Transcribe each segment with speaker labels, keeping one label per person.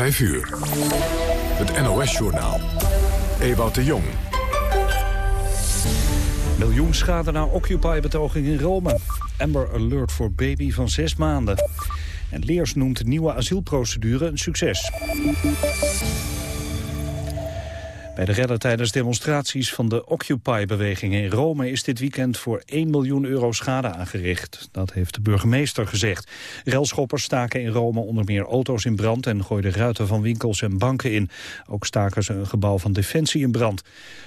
Speaker 1: 5 uur. Het NOS-journaal. Ewout de Jong.
Speaker 2: Miljoen schade na Occupy-betoging in Rome. Amber Alert voor baby van zes maanden. En Leers noemt nieuwe asielprocedure een succes. Bij de redden tijdens demonstraties van de Occupy-beweging in Rome is dit weekend voor 1 miljoen euro schade aangericht. Dat heeft de burgemeester gezegd. Relschoppers staken in Rome onder meer auto's in brand en gooiden ruiten van winkels en banken in. Ook staken ze een gebouw van Defensie in brand.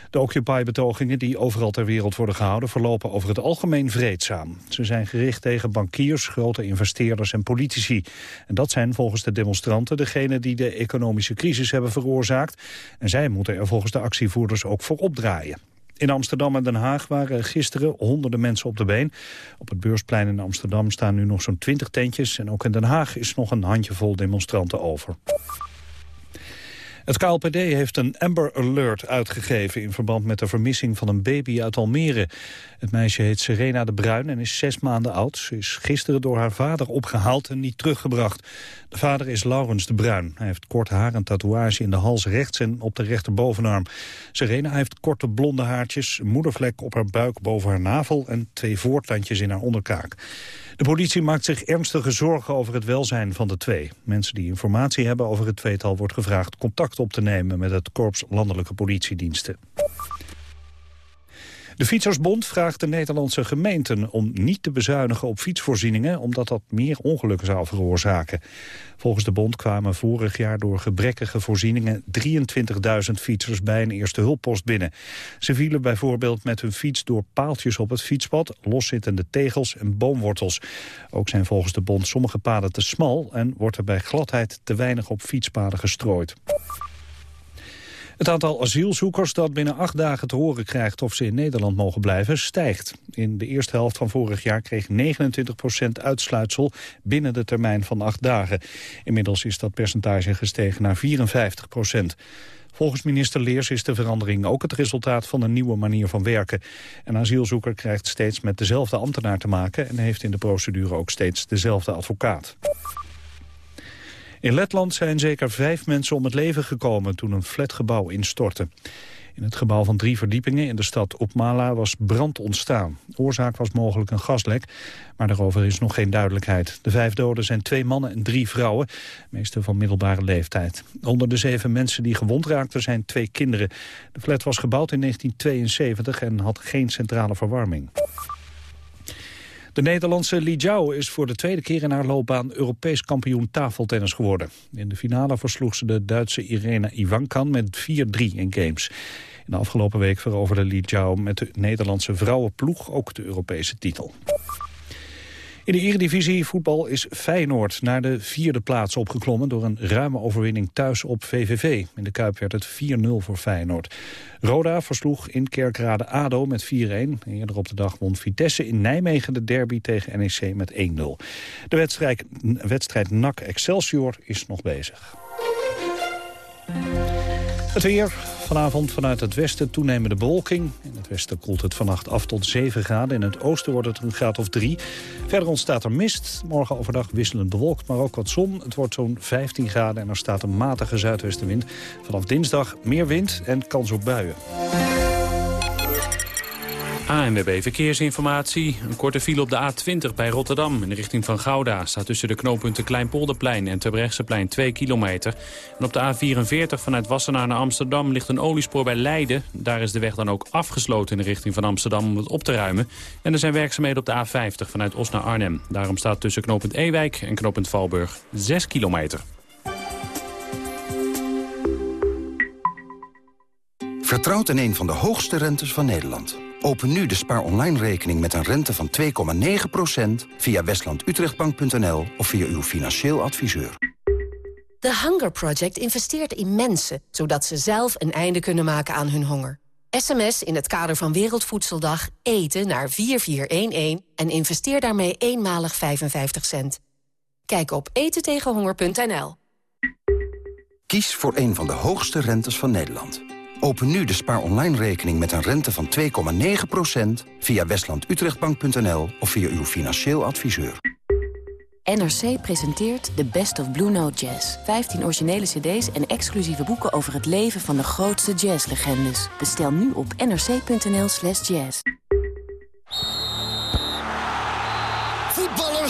Speaker 2: De Occupy-betogingen die overal ter wereld worden gehouden verlopen over het algemeen vreedzaam. Ze zijn gericht tegen bankiers, grote investeerders en politici. En dat zijn volgens de demonstranten degenen die de economische crisis hebben veroorzaakt. En zij moeten er volgens de actievoerders ook voor opdraaien. In Amsterdam en Den Haag waren gisteren honderden mensen op de been. Op het beursplein in Amsterdam staan nu nog zo'n twintig tentjes... en ook in Den Haag is nog een handjevol demonstranten over. Het KLPD heeft een Amber Alert uitgegeven... in verband met de vermissing van een baby uit Almere. Het meisje heet Serena de Bruin en is zes maanden oud. Ze is gisteren door haar vader opgehaald en niet teruggebracht. De vader is Laurens de Bruin. Hij heeft kort haar en tatoeage in de hals rechts en op de rechterbovenarm. Serena heeft korte blonde haartjes, moedervlek op haar buik boven haar navel... en twee voortandjes in haar onderkaak. De politie maakt zich ernstige zorgen over het welzijn van de twee. Mensen die informatie hebben over het tweetal wordt gevraagd contact op te nemen met het Korps Landelijke Politiediensten. De Fietsersbond vraagt de Nederlandse gemeenten om niet te bezuinigen op fietsvoorzieningen, omdat dat meer ongelukken zou veroorzaken. Volgens de bond kwamen vorig jaar door gebrekkige voorzieningen 23.000 fietsers bij een eerste hulppost binnen. Ze vielen bijvoorbeeld met hun fiets door paaltjes op het fietspad, loszittende tegels en boomwortels. Ook zijn volgens de bond sommige paden te smal en wordt er bij gladheid te weinig op fietspaden gestrooid. Het aantal asielzoekers dat binnen acht dagen te horen krijgt of ze in Nederland mogen blijven, stijgt. In de eerste helft van vorig jaar kreeg 29% uitsluitsel binnen de termijn van acht dagen. Inmiddels is dat percentage gestegen naar 54% Volgens minister Leers is de verandering ook het resultaat van een nieuwe manier van werken. Een asielzoeker krijgt steeds met dezelfde ambtenaar te maken... en heeft in de procedure ook steeds dezelfde advocaat. In Letland zijn zeker vijf mensen om het leven gekomen toen een flatgebouw instortte. In het gebouw van drie verdiepingen in de stad Opmala was brand ontstaan. oorzaak was mogelijk een gaslek, maar daarover is nog geen duidelijkheid. De vijf doden zijn twee mannen en drie vrouwen, meeste van middelbare leeftijd. Onder de zeven mensen die gewond raakten zijn twee kinderen. De flat was gebouwd in 1972 en had geen centrale verwarming. De Nederlandse Li Jiao is voor de tweede keer in haar loopbaan Europees kampioen tafeltennis geworden. In de finale versloeg ze de Duitse Irene Ivankan met 4-3 in games. In de afgelopen week veroverde Li Jiao met de Nederlandse vrouwenploeg ook de Europese titel. In de Eredivisie voetbal is Feyenoord naar de vierde plaats opgeklommen... door een ruime overwinning thuis op VVV. In de Kuip werd het 4-0 voor Feyenoord. Roda versloeg in Kerkrade ADO met 4-1. Eerder op de dag won Vitesse in Nijmegen de derby tegen NEC met 1-0. De wedstrijd, wedstrijd NAC Excelsior is nog bezig. Het weer, vanavond vanuit het westen toenemende bewolking. In het westen koelt het vannacht af tot 7 graden. In het oosten wordt het een graad of 3. Verder ontstaat er mist. Morgen overdag wisselend bewolkt, maar ook wat zon. Het wordt zo'n 15 graden en er staat een matige zuidwestenwind. Vanaf dinsdag meer wind en kans op buien.
Speaker 3: ANWB Verkeersinformatie. Een korte file op de A20 bij Rotterdam in de richting van Gouda. Staat tussen de knooppunten Kleinpolderplein en Terbrechtseplein 2 kilometer. En op de A44 vanuit Wassenaar naar Amsterdam ligt een oliespoor bij Leiden. Daar is de weg dan ook afgesloten in de richting van Amsterdam om het op te ruimen. En er zijn werkzaamheden op de A50 vanuit Os naar Arnhem. Daarom staat tussen knooppunt Ewijk en knooppunt Valburg 6 kilometer.
Speaker 4: Vertrouwt in een van de hoogste rentes van Nederland. Open nu de spaar online rekening met een rente van 2,9% via westlandutrechtbank.nl of via uw financieel adviseur.
Speaker 5: The Hunger Project investeert in mensen, zodat ze zelf een einde kunnen maken aan hun honger. SMS in het kader van Wereldvoedseldag eten naar 4411 en investeer daarmee eenmalig 55 cent. Kijk op etentegenhonger.nl.
Speaker 4: Kies voor een van de hoogste rentes van Nederland. Open nu de spaar online rekening met een rente van 2,9% via westlandutrechtbank.nl of via uw financieel adviseur.
Speaker 6: NRC presenteert The Best of Blue Note Jazz. 15 originele cd's en exclusieve boeken over het leven van de grootste jazzlegendes. Bestel nu op nrc.nl slash jazz.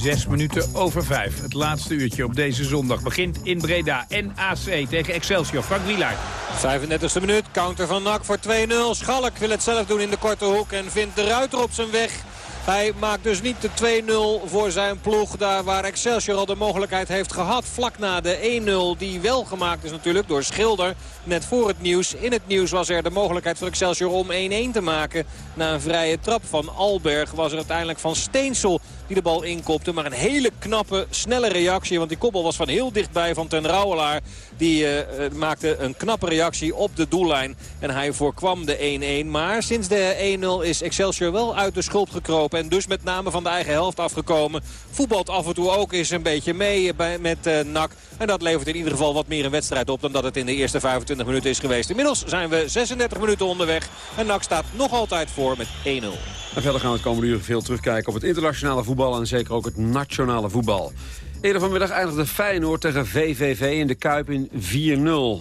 Speaker 7: Zes minuten over vijf. Het laatste uurtje op deze zondag begint in Breda. NAC tegen Excelsior. Frank Wielaert.
Speaker 8: 35e minuut, counter van NAC voor 2-0. Schalk wil het zelf doen in de korte hoek en vindt de ruiter op zijn weg. Hij maakt dus niet de 2-0 voor zijn ploeg. Daar waar Excelsior al de mogelijkheid heeft gehad. Vlak na de 1-0 die wel gemaakt is natuurlijk door Schilder. Net voor het nieuws. In het nieuws was er de mogelijkheid voor Excelsior om 1-1 te maken. Na een vrije trap van Alberg was er uiteindelijk van Steensel die de bal inkopte. Maar een hele knappe, snelle reactie. Want die koppel was van heel dichtbij van ten Rouwelaar. Die uh, maakte een knappe reactie op de doellijn. En hij voorkwam de 1-1. Maar sinds de 1-0 is Excelsior wel uit de schulp gekropen. En dus met name van de eigen helft afgekomen. Voetbalt af en toe ook eens een beetje mee bij, met uh, NAC. En dat levert in ieder geval wat meer een wedstrijd op... dan dat het in de eerste 25 minuten is geweest. Inmiddels zijn we 36 minuten onderweg. En NAC staat nog altijd voor met 1-0.
Speaker 9: En verder gaan we het komende uur veel terugkijken op het internationale voetbal... en zeker ook het nationale voetbal. Eerder vanmiddag eindigde Feyenoord tegen VVV in de Kuip in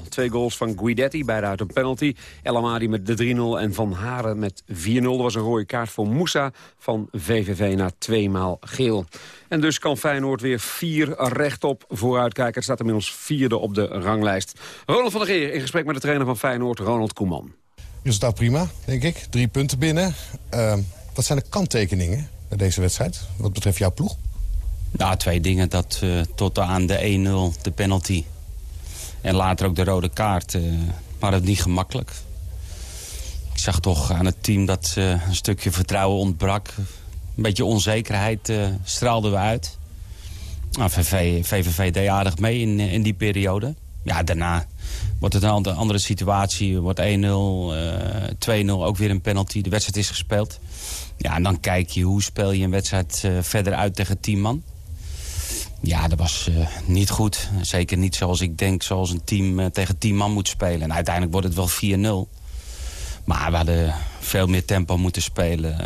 Speaker 9: 4-0. Twee goals van Guidetti, beide uit een penalty. El Amadi met de 3-0 en Van Haren met 4-0. Er was een rode kaart voor Moussa van VVV na tweemaal geel. En dus kan Feyenoord weer vier rechtop vooruitkijken. Het staat inmiddels vierde op de ranglijst. Ronald van der Geer in gesprek met de trainer van Feyenoord, Ronald Koeman.
Speaker 10: Resultaat prima, denk ik. Drie punten binnen. Uh, wat zijn de kanttekeningen deze wedstrijd, wat betreft jouw ploeg?
Speaker 11: Nou, twee dingen. Dat uh, tot aan de 1-0, de penalty. En later ook de rode kaart. Uh, maar het niet gemakkelijk. Ik zag toch aan het team dat uh, een stukje vertrouwen ontbrak. Een beetje onzekerheid straalden we uit. Nou, VVV, VVV deed aardig mee in, in die periode. Ja, daarna wordt het een andere situatie. Wordt 1-0, 2-0, ook weer een penalty. De wedstrijd is gespeeld. Ja, en dan kijk je hoe speel je een wedstrijd verder uit tegen 10 man. Ja, dat was uh, niet goed. Zeker niet zoals ik denk, zoals een team uh, tegen tien man moet spelen. En uiteindelijk wordt het wel 4-0. Maar we hadden veel meer tempo moeten spelen. Uh,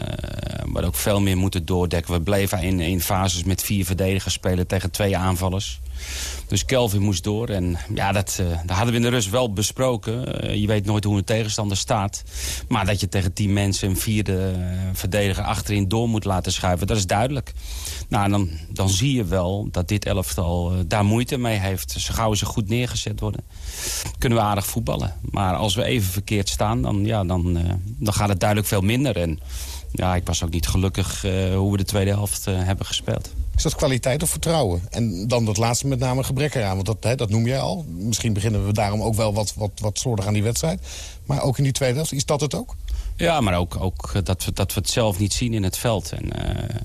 Speaker 11: we hadden ook veel meer moeten doordekken. We bleven in, in fases met vier verdedigers spelen tegen twee aanvallers. Dus Kelvin moest door. En ja, dat, uh, dat hadden we in de rust wel besproken. Uh, je weet nooit hoe een tegenstander staat. Maar dat je tegen tien mensen een vierde uh, verdediger achterin door moet laten schuiven, dat is duidelijk. Nou, dan, dan zie je wel dat dit elftal daar moeite mee heeft. Zo gauw ze goed neergezet worden, kunnen we aardig voetballen. Maar als we even verkeerd staan, dan, ja, dan, dan gaat het duidelijk veel minder. En ja, ik was ook niet gelukkig hoe we de tweede helft hebben gespeeld.
Speaker 10: Is dat kwaliteit of vertrouwen? En dan dat laatste met name gebrek eraan. Want dat, hè, dat noem jij al. Misschien beginnen we daarom ook wel wat, wat, wat slordig aan die wedstrijd. Maar ook in die tweede helft, is dat het ook?
Speaker 11: Ja, maar ook, ook dat, we, dat we het zelf niet zien in het veld. En, uh,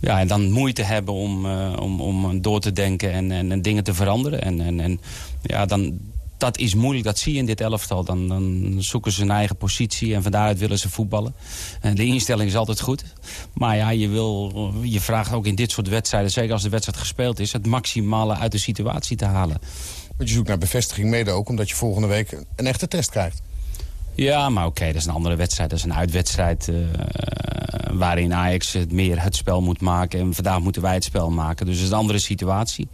Speaker 11: ja, en dan moeite hebben om, uh, om, om door te denken en, en, en dingen te veranderen. En, en, en ja, dan, dat is moeilijk, dat zie je in dit elftal. Dan, dan zoeken ze hun eigen positie en van daaruit willen ze voetballen. En de instelling is altijd goed. Maar ja, je, wil, je vraagt ook in dit soort wedstrijden... zeker als de wedstrijd gespeeld is... het maximale uit de situatie te halen.
Speaker 10: Want je zoekt naar bevestiging mede ook... omdat je volgende week een echte test krijgt.
Speaker 11: Ja, maar oké, okay, dat is een andere wedstrijd. Dat is een uitwedstrijd uh, waarin Ajax het meer het spel moet maken. En vandaag moeten wij het spel maken. Dus het is een andere situatie.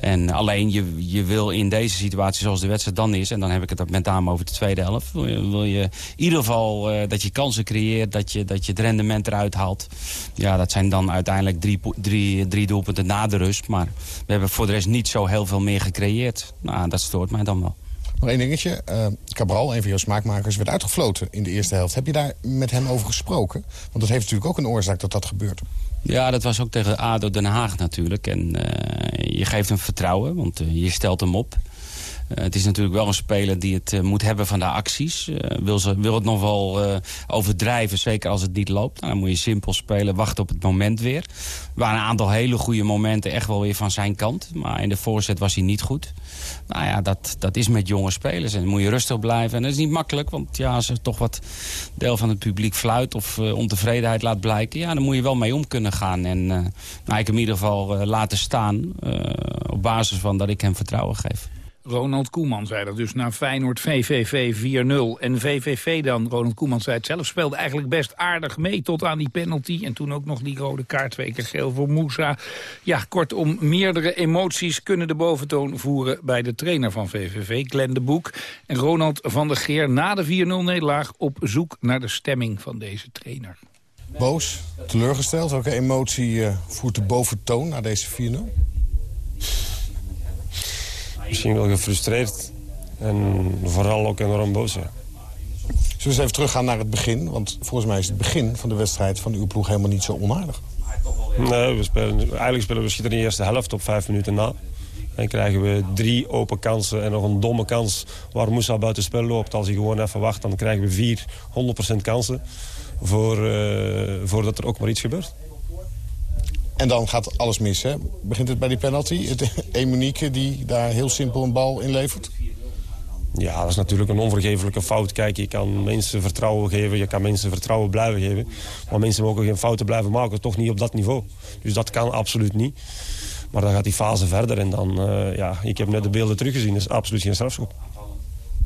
Speaker 11: En alleen je, je wil in deze situatie zoals de wedstrijd dan is... en dan heb ik het met name over de tweede helft... wil je, in ieder geval uh, dat je kansen creëert... Dat je, dat je het rendement eruit haalt. Ja, dat zijn dan uiteindelijk drie, drie, drie doelpunten na de rust. Maar we hebben voor de rest niet zo heel veel meer gecreëerd. Nou, dat stoort mij dan wel.
Speaker 10: Nog één dingetje. Uh, Cabral, een van jouw smaakmakers, werd uitgefloten in de eerste helft. Heb je daar met hem over gesproken? Want dat heeft natuurlijk ook een oorzaak dat dat gebeurt.
Speaker 11: Ja, dat was ook tegen ADO Den Haag natuurlijk. En uh, je geeft hem vertrouwen, want uh, je stelt hem op. het is natuurlijk wel een speler die het moet hebben van de acties. wil, ze, wil het nog wel overdrijven, zeker als het niet loopt. Nou, dan moet je simpel spelen, wachten op het moment weer. Er waren een aantal hele goede momenten echt wel weer van zijn kant. Maar in de voorzet was hij niet goed. Nou ja, dat, dat is met jonge spelers. En dan moet je rustig blijven. En dat is niet makkelijk, want ja, als er toch wat deel van het publiek fluit... of ontevredenheid laat blijken, ja, dan moet je wel mee om kunnen gaan. En uh, nou, ik in ieder geval laten staan op basis van dat ik hem vertrouwen geef.
Speaker 7: Ronald Koeman zei dat dus naar Feyenoord VVV 4-0. En VVV dan, Ronald Koeman zei het zelf, speelde eigenlijk best aardig mee tot aan die penalty. En toen ook nog die rode kaart, twee keer geel voor Moussa. Ja, kortom, meerdere emoties kunnen de boventoon voeren bij de trainer van VVV, Glenn de Boek. En Ronald van der Geer na de 4-0-nederlaag op zoek naar de stemming van deze trainer.
Speaker 10: Boos, teleurgesteld, welke emotie uh, voert de boventoon na deze 4-0?
Speaker 12: Misschien wel gefrustreerd. En vooral ook enorm boos, ja.
Speaker 10: Zullen we eens even teruggaan naar het begin? Want volgens mij is het begin van de wedstrijd van uw ploeg helemaal niet zo onaardig.
Speaker 12: Nee, we spelen, eigenlijk spelen we schieten in de eerste helft op vijf minuten na. En krijgen we drie open kansen en nog een domme kans waar Moussa buiten spel loopt. Als hij gewoon even wacht, dan krijgen we vier 100% kansen voor, uh, voordat er ook maar iets gebeurt.
Speaker 10: En dan gaat alles mis, hè? Begint het bij die penalty? Het die daar heel simpel een bal inlevert?
Speaker 12: Ja, dat is natuurlijk een onvergeeflijke fout. Kijk, je kan mensen vertrouwen geven, je kan mensen vertrouwen blijven geven. Maar mensen mogen geen fouten blijven maken, toch niet op dat niveau. Dus dat kan absoluut niet. Maar dan gaat die fase verder en dan, uh, ja, ik heb net de beelden teruggezien, dat is absoluut geen strafschop.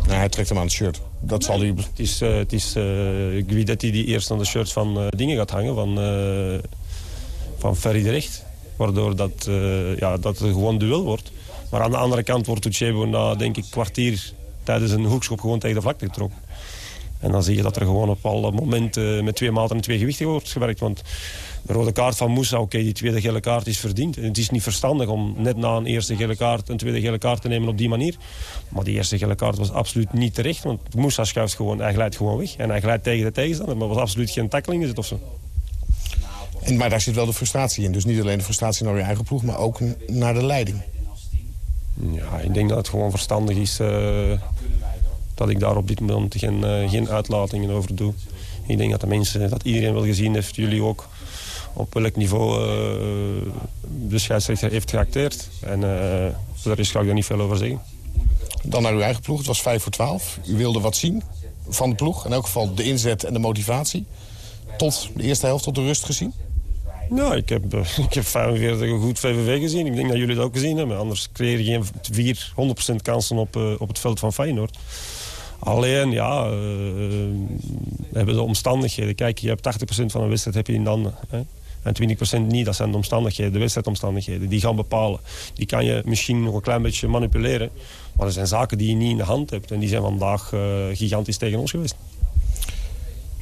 Speaker 10: Nee, hij trekt hem aan het shirt. Dat zal hij...
Speaker 12: Het is, uh, het is uh, Guidetti die eerst aan de shirt van dingen gaat hangen, van van Ferry. Waardoor dat, uh, ja, dat het gewoon duel wordt. Maar aan de andere kant wordt Uchebo na denk ik kwartier tijdens een hoekschop gewoon tegen de vlakte getrokken. En dan zie je dat er gewoon op alle momenten met twee maten en twee gewichten wordt gewerkt. Want de rode kaart van Moussa, oké, die tweede gele kaart is verdiend. En het is niet verstandig om net na een eerste gele kaart een tweede gele kaart te nemen op die manier. Maar die eerste gele kaart was absoluut niet terecht. Want Moussa schuift gewoon, hij glijdt gewoon weg. En hij glijdt tegen de tegenstander. Maar was absoluut geen tackling is het of zo.
Speaker 10: En, maar daar zit wel de frustratie in. Dus niet alleen de frustratie naar je eigen ploeg, maar ook naar de leiding.
Speaker 12: Ja, ik denk dat het gewoon verstandig is uh, dat ik daar op dit moment geen, uh, geen uitlatingen over doe. Ik denk dat de mensen, dat iedereen wel gezien heeft, jullie ook, op welk niveau uh, de scheidsrechter heeft geacteerd. En daar is ga ik daar niet veel over zeggen.
Speaker 10: Dan naar uw eigen ploeg. Het was 5 voor 12. U wilde wat zien van de ploeg. In elk geval de inzet en de motivatie. Tot de eerste helft, tot de rust gezien?
Speaker 12: Nou, ik heb, uh, ik heb 45 een goed VVV gezien. Ik denk dat jullie het ook gezien hebben. Anders creëer je geen 4, 100% kansen op, uh, op het veld van Feyenoord. Alleen, ja, uh, hebben de omstandigheden. Kijk, je hebt 80% van een wedstrijd heb je in de handen. Hè? En 20% niet, dat zijn de omstandigheden, de wedstrijdomstandigheden. Die gaan bepalen. Die kan je misschien nog een klein beetje manipuleren. Maar er zijn zaken die je niet in de hand hebt. En die zijn vandaag gigantisch tegen ons geweest.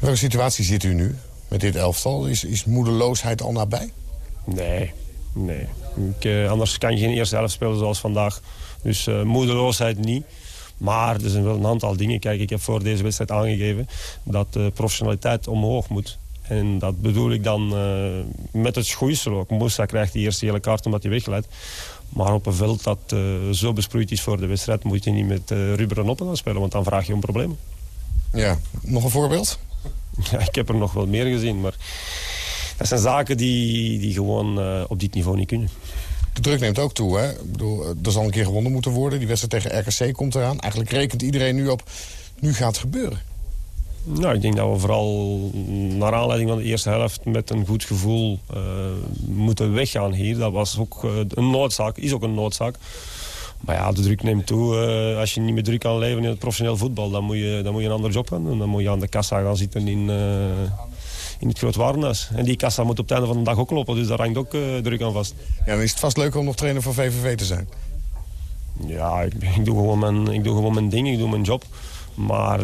Speaker 10: welke situatie zit u nu? Met dit elftal? Is, is moedeloosheid al nabij?
Speaker 12: Nee, nee. Ik, uh, anders kan je geen eerste helft spelen zoals vandaag. Dus uh, moedeloosheid niet. Maar er zijn wel een aantal dingen. Kijk, ik heb voor deze wedstrijd aangegeven dat de professionaliteit omhoog moet. En dat bedoel ik dan uh, met het schoeisel ook. Moussa krijgt die eerste hele kaart omdat hij wegleidt. Maar op een veld dat uh, zo besproeid is voor de wedstrijd... moet je niet met uh, rubberen gaan spelen, want dan vraag je om problemen.
Speaker 10: Ja, nog een voorbeeld?
Speaker 12: Ja, ik heb er nog wel meer gezien, maar dat zijn zaken die, die gewoon uh, op dit niveau niet kunnen.
Speaker 10: De druk neemt ook toe, hè? Ik bedoel, er zal een keer gewonnen moeten worden. Die wedstrijd tegen RKC komt eraan. Eigenlijk rekent iedereen nu op, nu gaat het gebeuren.
Speaker 12: Nou, ik denk dat we vooral naar aanleiding van de eerste helft met een goed gevoel uh, moeten weggaan hier. Dat was ook een noodzaak, is ook een noodzaak. Maar ja, de druk neemt toe. Uh, als je niet meer druk kan leven in het professioneel voetbal... dan moet je, dan moet je een andere job gaan doen. Dan moet je aan de kassa gaan zitten in, uh, in het groot warenhuis. En die kassa moet op het einde van de dag ook lopen. Dus daar hangt ook uh, druk aan vast.
Speaker 10: Ja, dan is het vast leuk om nog trainer van VVV te zijn.
Speaker 12: Ja, ik, ik, doe, gewoon mijn, ik doe gewoon mijn ding. Ik doe mijn job. Maar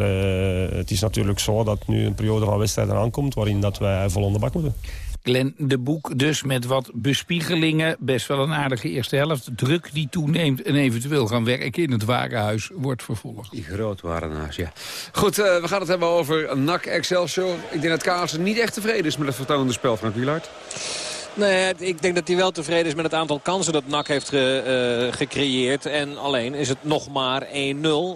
Speaker 12: het is natuurlijk zo dat nu een periode van wedstrijden aankomt... waarin dat wij vol onder bak moeten.
Speaker 7: Glenn de Boek dus met wat bespiegelingen. Best wel een aardige eerste helft. Druk die toeneemt en eventueel gaan werken in het warenhuis wordt vervolgd.
Speaker 9: Die groot warenhuis, ja. Goed, uh, we gaan het hebben over NAC Excelsior. Ik denk dat Kaas niet echt tevreden is met het vertoonde spel van Wielaert.
Speaker 8: Nee, ik denk dat hij wel tevreden is met het aantal kansen dat NAC heeft ge, uh, gecreëerd. En alleen is het nog maar 1-0.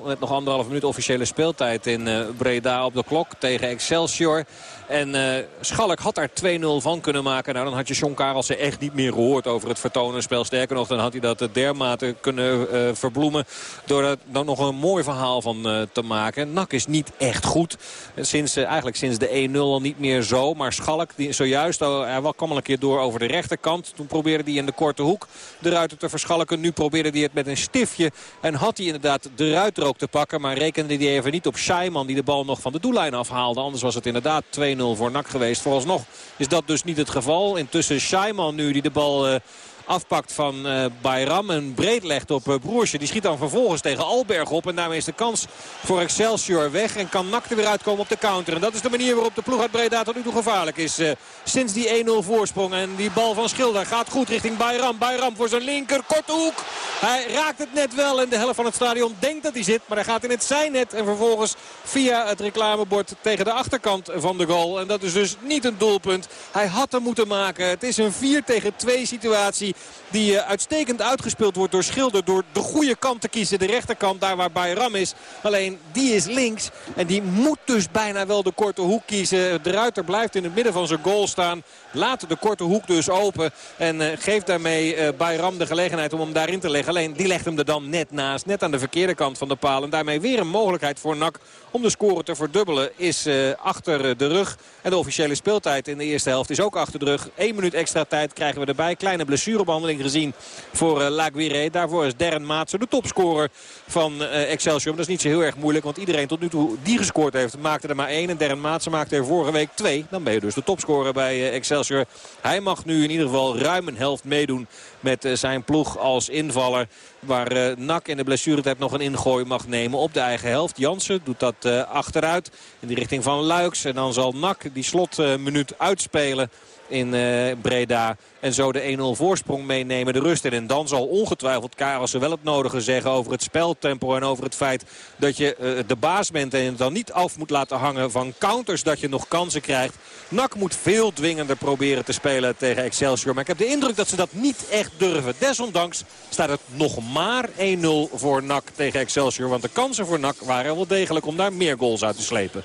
Speaker 8: Met nog anderhalf minuut officiële speeltijd in uh, Breda op de klok tegen Excelsior. En uh, Schalk had daar 2-0 van kunnen maken. Nou, dan had je John Karelsen echt niet meer gehoord over het vertonen spel. Sterker nog, dan had hij dat dermate kunnen uh, verbloemen. Door er dan nog een mooi verhaal van te maken. Nak is niet echt goed. Sinds, eigenlijk sinds de 1-0 al niet meer zo. Maar Schalk, die zojuist, oh, hij kwam al een keer door over de rechterkant. Toen probeerde hij in de korte hoek de ruiter te verschalken. Nu probeerde hij het met een stiftje. En had hij inderdaad de ruiter ook te pakken. Maar rekende hij even niet op Scheiman die de bal nog van de doellijn afhaalde. Anders was het inderdaad 2 voor NAC geweest. Vooralsnog is dat dus niet het geval. Intussen Scheiman nu die de bal... Afpakt van uh, Bayram. En breed legt op uh, Broersje. Die schiet dan vervolgens tegen Alberg op. En daarmee is de kans voor Excelsior weg. En kan Nak er weer uitkomen op de counter. En dat is de manier waarop de ploeg uit Breda tot nu toe gevaarlijk is. Uh, sinds die 1-0 voorsprong. En die bal van Schilder gaat goed richting Bayram. Bayram voor zijn linker. Korte hoek. Hij raakt het net wel. En de helft van het stadion denkt dat hij zit. Maar hij gaat in het zijnet. En vervolgens via het reclamebord tegen de achterkant van de goal. En dat is dus niet een doelpunt. Hij had hem moeten maken. Het is een 4 tegen 2 situatie. Die eh, uitstekend uitgespeeld wordt door Schilder. Door de goede kant te kiezen. De rechterkant daar waar Bayram is. Alleen die is links. En die moet dus bijna wel de korte hoek kiezen. De Ruiter blijft in het midden van zijn goal staan. Laat de korte hoek dus open. En uh, geeft daarmee uh, Bayram de gelegenheid om hem daarin te leggen. Alleen die legt hem er dan net naast. Net aan de verkeerde kant van de paal. En daarmee weer een mogelijkheid voor NAC om de score te verdubbelen. Is uh, achter de rug. En de officiële speeltijd in de eerste helft is ook achter de rug. Eén minuut extra tijd krijgen we erbij. Kleine blessurebehandeling gezien voor uh, Laguirre. Daarvoor is Darren Maatsen de topscorer van uh, Excelsior. Maar dat is niet zo heel erg moeilijk. Want iedereen tot nu toe die gescoord heeft maakte er maar één. En Darren Maatsen maakte er vorige week twee. Dan ben je dus de topscorer bij Excelsior. Hij mag nu in ieder geval ruim een helft meedoen met zijn ploeg als invaller. Waar uh, Nak in de blessuretijd nog een ingooi mag nemen op de eigen helft. Jansen doet dat uh, achteruit in de richting van Luiks. En dan zal Nak die slotminuut uitspelen in Breda. En zo de 1-0 voorsprong meenemen de rust in. En dan zal ongetwijfeld Karelsen wel het nodige zeggen over het speltempo. En over het feit dat je de baas bent en het dan niet af moet laten hangen van counters. Dat je nog kansen krijgt. NAC moet veel dwingender proberen te spelen tegen Excelsior. Maar ik heb de indruk dat ze dat niet echt durven. Desondanks staat het nog maar 1-0 voor NAC tegen Excelsior. Want de kansen voor NAC waren wel degelijk om daar meer goals uit te slepen.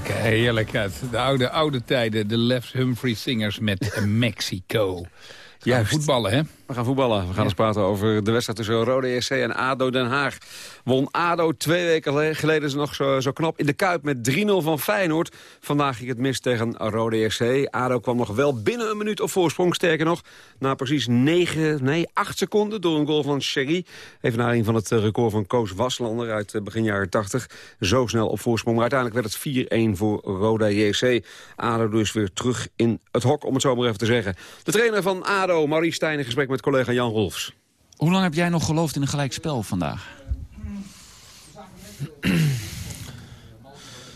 Speaker 7: Heerlijk, heerlijk. De oude, oude tijden, de Left Humphrey Singers met Mexico. Ja, voetballen, hè?
Speaker 9: We gaan voetballen. We gaan eens praten over de wedstrijd tussen Rode EC en ADO Den Haag. Won ADO twee weken geleden is nog zo, zo knap in de Kuip met 3-0 van Feyenoord. Vandaag ging het mis tegen Rode EC. ADO kwam nog wel binnen een minuut op voorsprong. Sterker nog, na precies 9, nee, 8 seconden door een goal van Sherry. Even naar een van het record van Koos Waslander uit begin jaren 80. Zo snel op voorsprong. Maar uiteindelijk werd het 4-1 voor Rode JC. ADO dus weer terug in het hok, om het zo maar even te zeggen. De trainer van ADO, Maurice Stijn, in gesprek met collega Jan Rolfs.
Speaker 13: Hoe lang heb jij nog geloofd in een gelijkspel vandaag?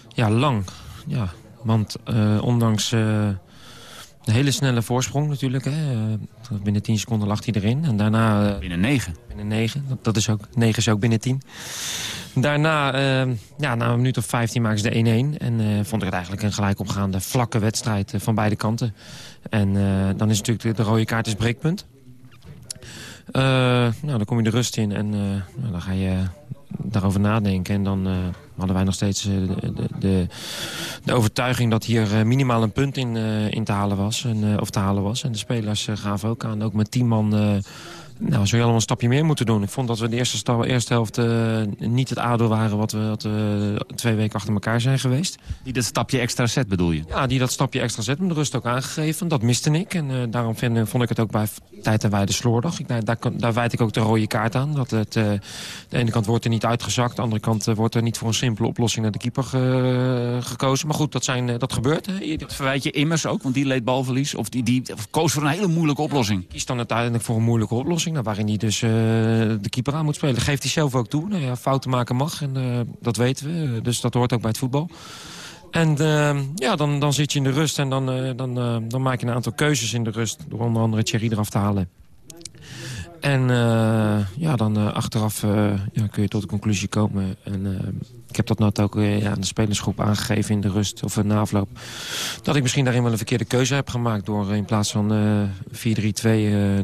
Speaker 14: Ja, lang. Ja, want uh, ondanks uh, de hele snelle voorsprong natuurlijk... Hè, uh, binnen 10 seconden lag hij erin. En daarna...
Speaker 13: binnen 9?
Speaker 14: Binnen 9. Dat, dat, is ook, 9 is ook binnen 10. Daarna, ja, na een minuut of 15 maken ze de 1-1. En vond ik het eigenlijk een gelijk opgaande vlakke wedstrijd van beide kanten. En dan is natuurlijk de, de rode kaart is breekpunt. Uh, nou, dan kom je de rust in en uh, nou, dan ga je daarover nadenken. En dan hadden wij nog steeds de, de, de, overtuiging dat hier minimaal een punt in, in te halen was. En, of te halen was. En de spelers gaven ook aan, ook met tien man nou, zou je allemaal een stapje meer moeten doen. Ik vond dat we de eerste, stap, eerste helft uh, niet het ADO waren... wat we, twee weken achter elkaar zijn geweest.
Speaker 13: Die dat stapje extra zet bedoel je?
Speaker 14: Ja, die dat stapje extra zet. Me de rust ook aangegeven. Dat miste ik. En uh, daarom vind, vond ik het ook bij tijd en wijde slordig. Ik, daar, daar wijd ik ook de rode kaart aan. Dat het, uh, de ene kant wordt er niet uitgezakt. De andere kant wordt er niet voor een simpele oplossing naar de keeper ge, gekozen. Maar goed, dat, zijn, dat gebeurt. Hè.
Speaker 13: Dat verwijt je immers ook, want die leed balverlies. Of die, die koos voor een hele moeilijke oplossing.
Speaker 14: Ja, kiest dan uiteindelijk voor een moeilijke oplossing. Nou, waarin hij dus uh, de keeper aan moet spelen. Geeft hij zelf ook toe. Nou ja, fouten maken mag. En uh, dat weten we. Dus dat hoort ook bij het voetbal. En uh, ja, dan, dan zit je in de rust en dan, dan, dan maak je een aantal keuzes in de rust. Door onder andere Thierry eraf te halen. En ja, dan achteraf ja, kun je tot de conclusie komen. En ik heb dat net ook ja, aan de spelersgroep aangegeven in de rust of in de afloop. Dat ik misschien daarin wel een verkeerde keuze heb gemaakt... door in plaats van 4-3-2, 3-3-3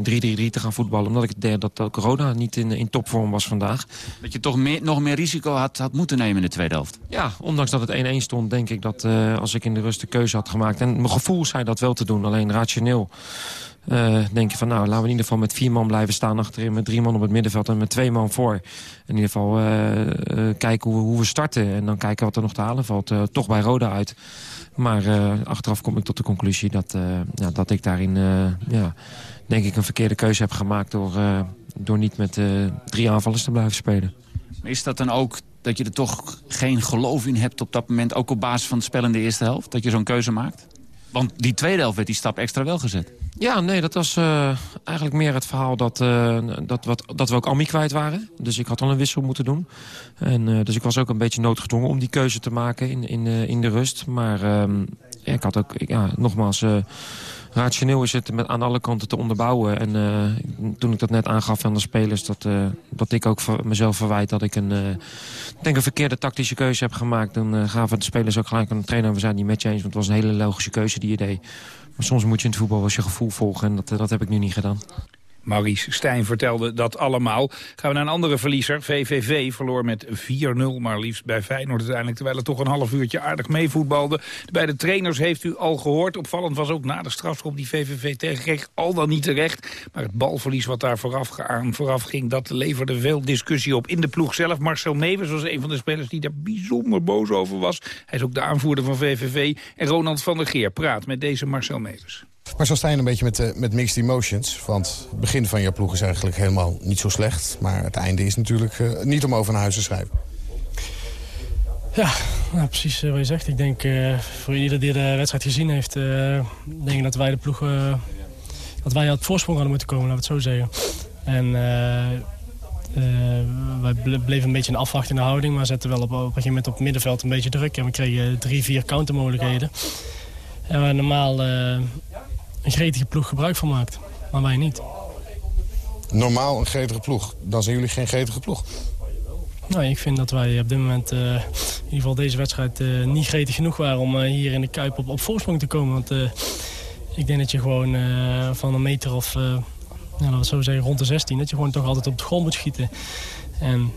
Speaker 14: te gaan voetballen. Omdat ik denk dat corona niet in, in topvorm was vandaag.
Speaker 13: Dat je toch meer, nog meer risico had, had moeten nemen in de tweede helft?
Speaker 14: Ja, ondanks dat het 1-1 stond, denk ik dat als ik in de rust de keuze had gemaakt... en mijn gevoel zei dat wel te doen, alleen rationeel... Uh, denk je van nou, laten we in ieder geval met vier man blijven staan achterin. Met drie man op het middenveld en met twee man voor. In ieder geval uh, uh, kijken hoe we, hoe we starten. En dan kijken wat er nog te halen valt. toch bij Roda uit. Maar achteraf kom ik tot de conclusie dat, ja, dat ik daarin ja, denk ik een verkeerde keuze heb gemaakt... door, door niet met drie aanvallers te blijven spelen.
Speaker 13: Is dat dan ook dat je er toch geen geloof in hebt op dat moment... ook op basis van het spel in de eerste helft? Dat je zo'n keuze maakt? Want die tweede helft werd die stap extra wel gezet.
Speaker 14: Ja, nee, dat was uh, eigenlijk meer het verhaal dat, uh, dat, wat, dat we ook Ami kwijt waren. Dus ik had al een wissel moeten doen. En, uh, dus ik was ook een beetje noodgedwongen om die keuze te maken in, in, in de rust. Maar ehm, ik had ook, ja, nogmaals rationeel is het met, aan alle kanten te onderbouwen. En uh, toen ik dat net aangaf aan de spelers... dat, uh, dat ik ook voor mezelf verwijt dat ik een, uh, denk een verkeerde tactische keuze heb gemaakt... dan gaven de spelers ook gelijk aan de trainer... we zijn niet met je eens, want het was een hele logische keuze die je deed. Maar soms moet je in het voetbal als je gevoel volgen... en dat, dat heb ik nu niet gedaan.
Speaker 7: Maurice Stijn vertelde dat allemaal. Gaan we naar een andere verliezer. VVV verloor met 4-0 maar liefst bij Feyenoord uiteindelijk... terwijl het toch een half uurtje aardig meevoetbalde. Bij de trainers heeft u al gehoord. Opvallend was ook na de strafschop die VVV tegenkreeg. Al dan niet terecht. Maar het balverlies wat daar vooraf, vooraf ging... dat leverde veel discussie op in de ploeg zelf. Marcel Mewes was een van de spelers die daar bijzonder boos over was. Hij is ook de aanvoerder van VVV. En Ronald van der Geer praat met deze Marcel Mewes.
Speaker 10: Maar zo sta je een beetje met, uh, met mixed emotions. Want het begin van je ploeg is eigenlijk helemaal niet zo slecht. Maar het einde is natuurlijk uh, niet om over naar huis te schrijven.
Speaker 15: Ja, nou, precies uh, wat je zegt. Ik denk voor iedereen die de wedstrijd gezien heeft... denk ik dat wij de ploeg... dat wij het voorsprong hadden moeten komen, laten we het zo zeggen. En wij bleven een beetje in afwachtende houding... maar zetten wel op, op een gegeven moment op het middenveld een beetje druk. En we kregen drie, vier countermogelijkheden. En waar normaal een gretige ploeg gebruik van maakt. Maar wij niet.
Speaker 10: Normaal een gretige ploeg. Dan zijn jullie geen gretige ploeg.
Speaker 15: Nou, ik vind dat wij op dit moment, uh, in ieder geval deze wedstrijd, uh, niet gretig genoeg waren om uh, hier in de Kuip op, op voorsprong te komen. Want ik denk dat je gewoon van een meter of, nou, laten we zo zeggen, rond de 16, dat je gewoon toch altijd op de grond moet schieten. En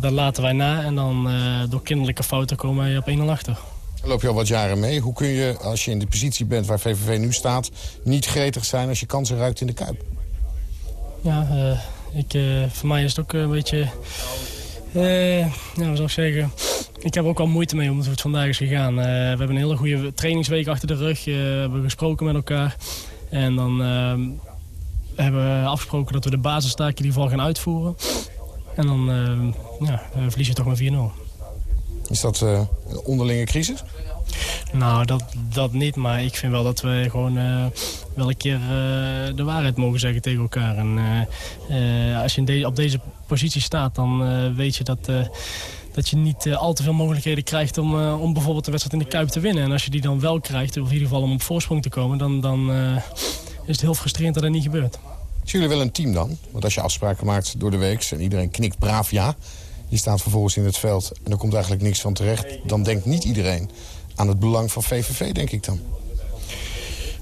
Speaker 15: dat laten wij na en dan door kinderlijke fouten komen wij op 1-0 achter.
Speaker 10: Loop je al wat jaren mee. Hoe kun je, als je in de positie bent waar VVV nu staat... niet gretig zijn als je kansen ruikt in de Kuip?
Speaker 15: Ja, uh, ik, uh, voor mij is het ook een beetje... Uh, ja, zou ik zeggen? Ik heb ook wel moeite mee omdat het vandaag is gegaan. we hebben een hele goede trainingsweek achter de rug. we hebben gesproken met elkaar. En dan ehm, hebben we afgesproken dat we de basistaak in ieder geval gaan uitvoeren. En dan ja, verlies je toch maar 4-0.
Speaker 10: Is dat uh, een onderlinge crisis?
Speaker 15: Nou, dat, dat niet. Maar ik vind wel dat we gewoon uh, wel een keer uh, de waarheid mogen zeggen tegen elkaar. En als je de op deze positie staat, dan weet je dat, dat je niet al te veel mogelijkheden krijgt om, om bijvoorbeeld de wedstrijd in de Kuip te winnen. En als je die dan wel krijgt, of in ieder geval om op voorsprong te komen, dan, dan is het heel frustrerend dat dat niet gebeurt.
Speaker 10: Zijn jullie wel een team dan? Want als je afspraken maakt door de week en iedereen knikt braaf ja... Je staat vervolgens in het veld en er komt eigenlijk niks van terecht. Dan denkt niet iedereen aan het belang van VVV, denk ik dan.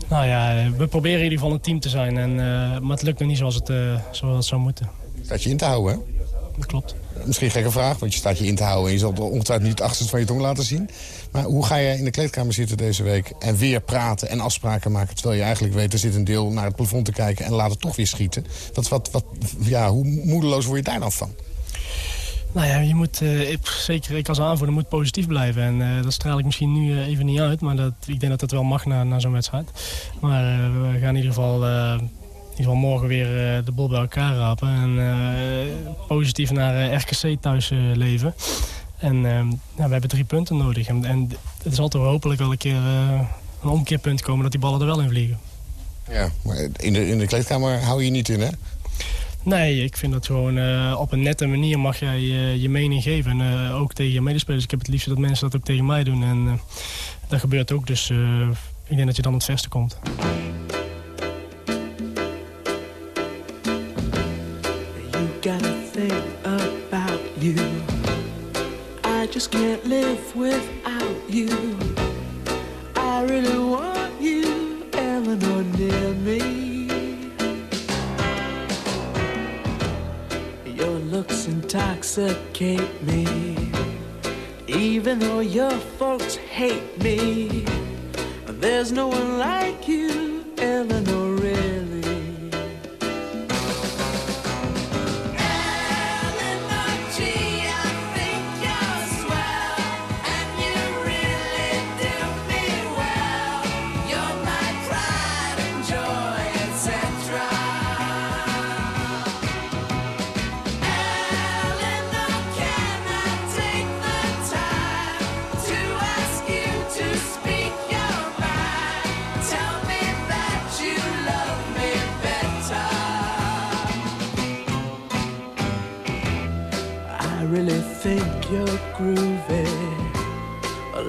Speaker 15: Nou ja, we proberen in ieder geval een team te zijn. En, uh, maar het lukt nog niet zoals het, uh, zoals het zou moeten.
Speaker 10: Staat je in te houden, hè?
Speaker 15: Dat klopt.
Speaker 10: Misschien een gekke vraag, want je staat je in te houden... en je zal ongetwijfeld niet het achterste van je tong laten zien. Maar hoe ga je in de kleedkamer zitten deze week... en weer praten en afspraken maken... terwijl je eigenlijk weet, er zit een deel naar het plafond te kijken... en laat het toch weer schieten. Dat wat, wat, ja, hoe moedeloos word je daar dan van?
Speaker 15: Nou ja, je moet, uh, ik, zeker ik als aanvoerder moet positief blijven. En uh, dat straal ik misschien nu uh, even niet uit. Maar dat, ik denk dat dat wel mag na, na zo'n wedstrijd. Maar we gaan in ieder geval, in ieder geval morgen weer de bol bij elkaar rapen. En positief naar RKC thuis leven. En we hebben drie punten nodig. En, en het is altijd hopelijk wel een keer een omkeerpunt komen dat die ballen er wel in vliegen.
Speaker 10: Ja, maar in de, in de kleedkamer hou je niet in, hè?
Speaker 15: Nee, ik vind dat gewoon uh, op een nette manier mag jij uh, je mening geven. En uh, ook tegen je medespelers. Ik heb het liefst dat mensen dat ook tegen mij doen. En dat gebeurt ook, dus ik denk dat je dan het verste komt. You about you. I just can't live without you. I really want you, near me. Looks intoxicate me. Even though your folks hate me, there's no one like you, Eleanor.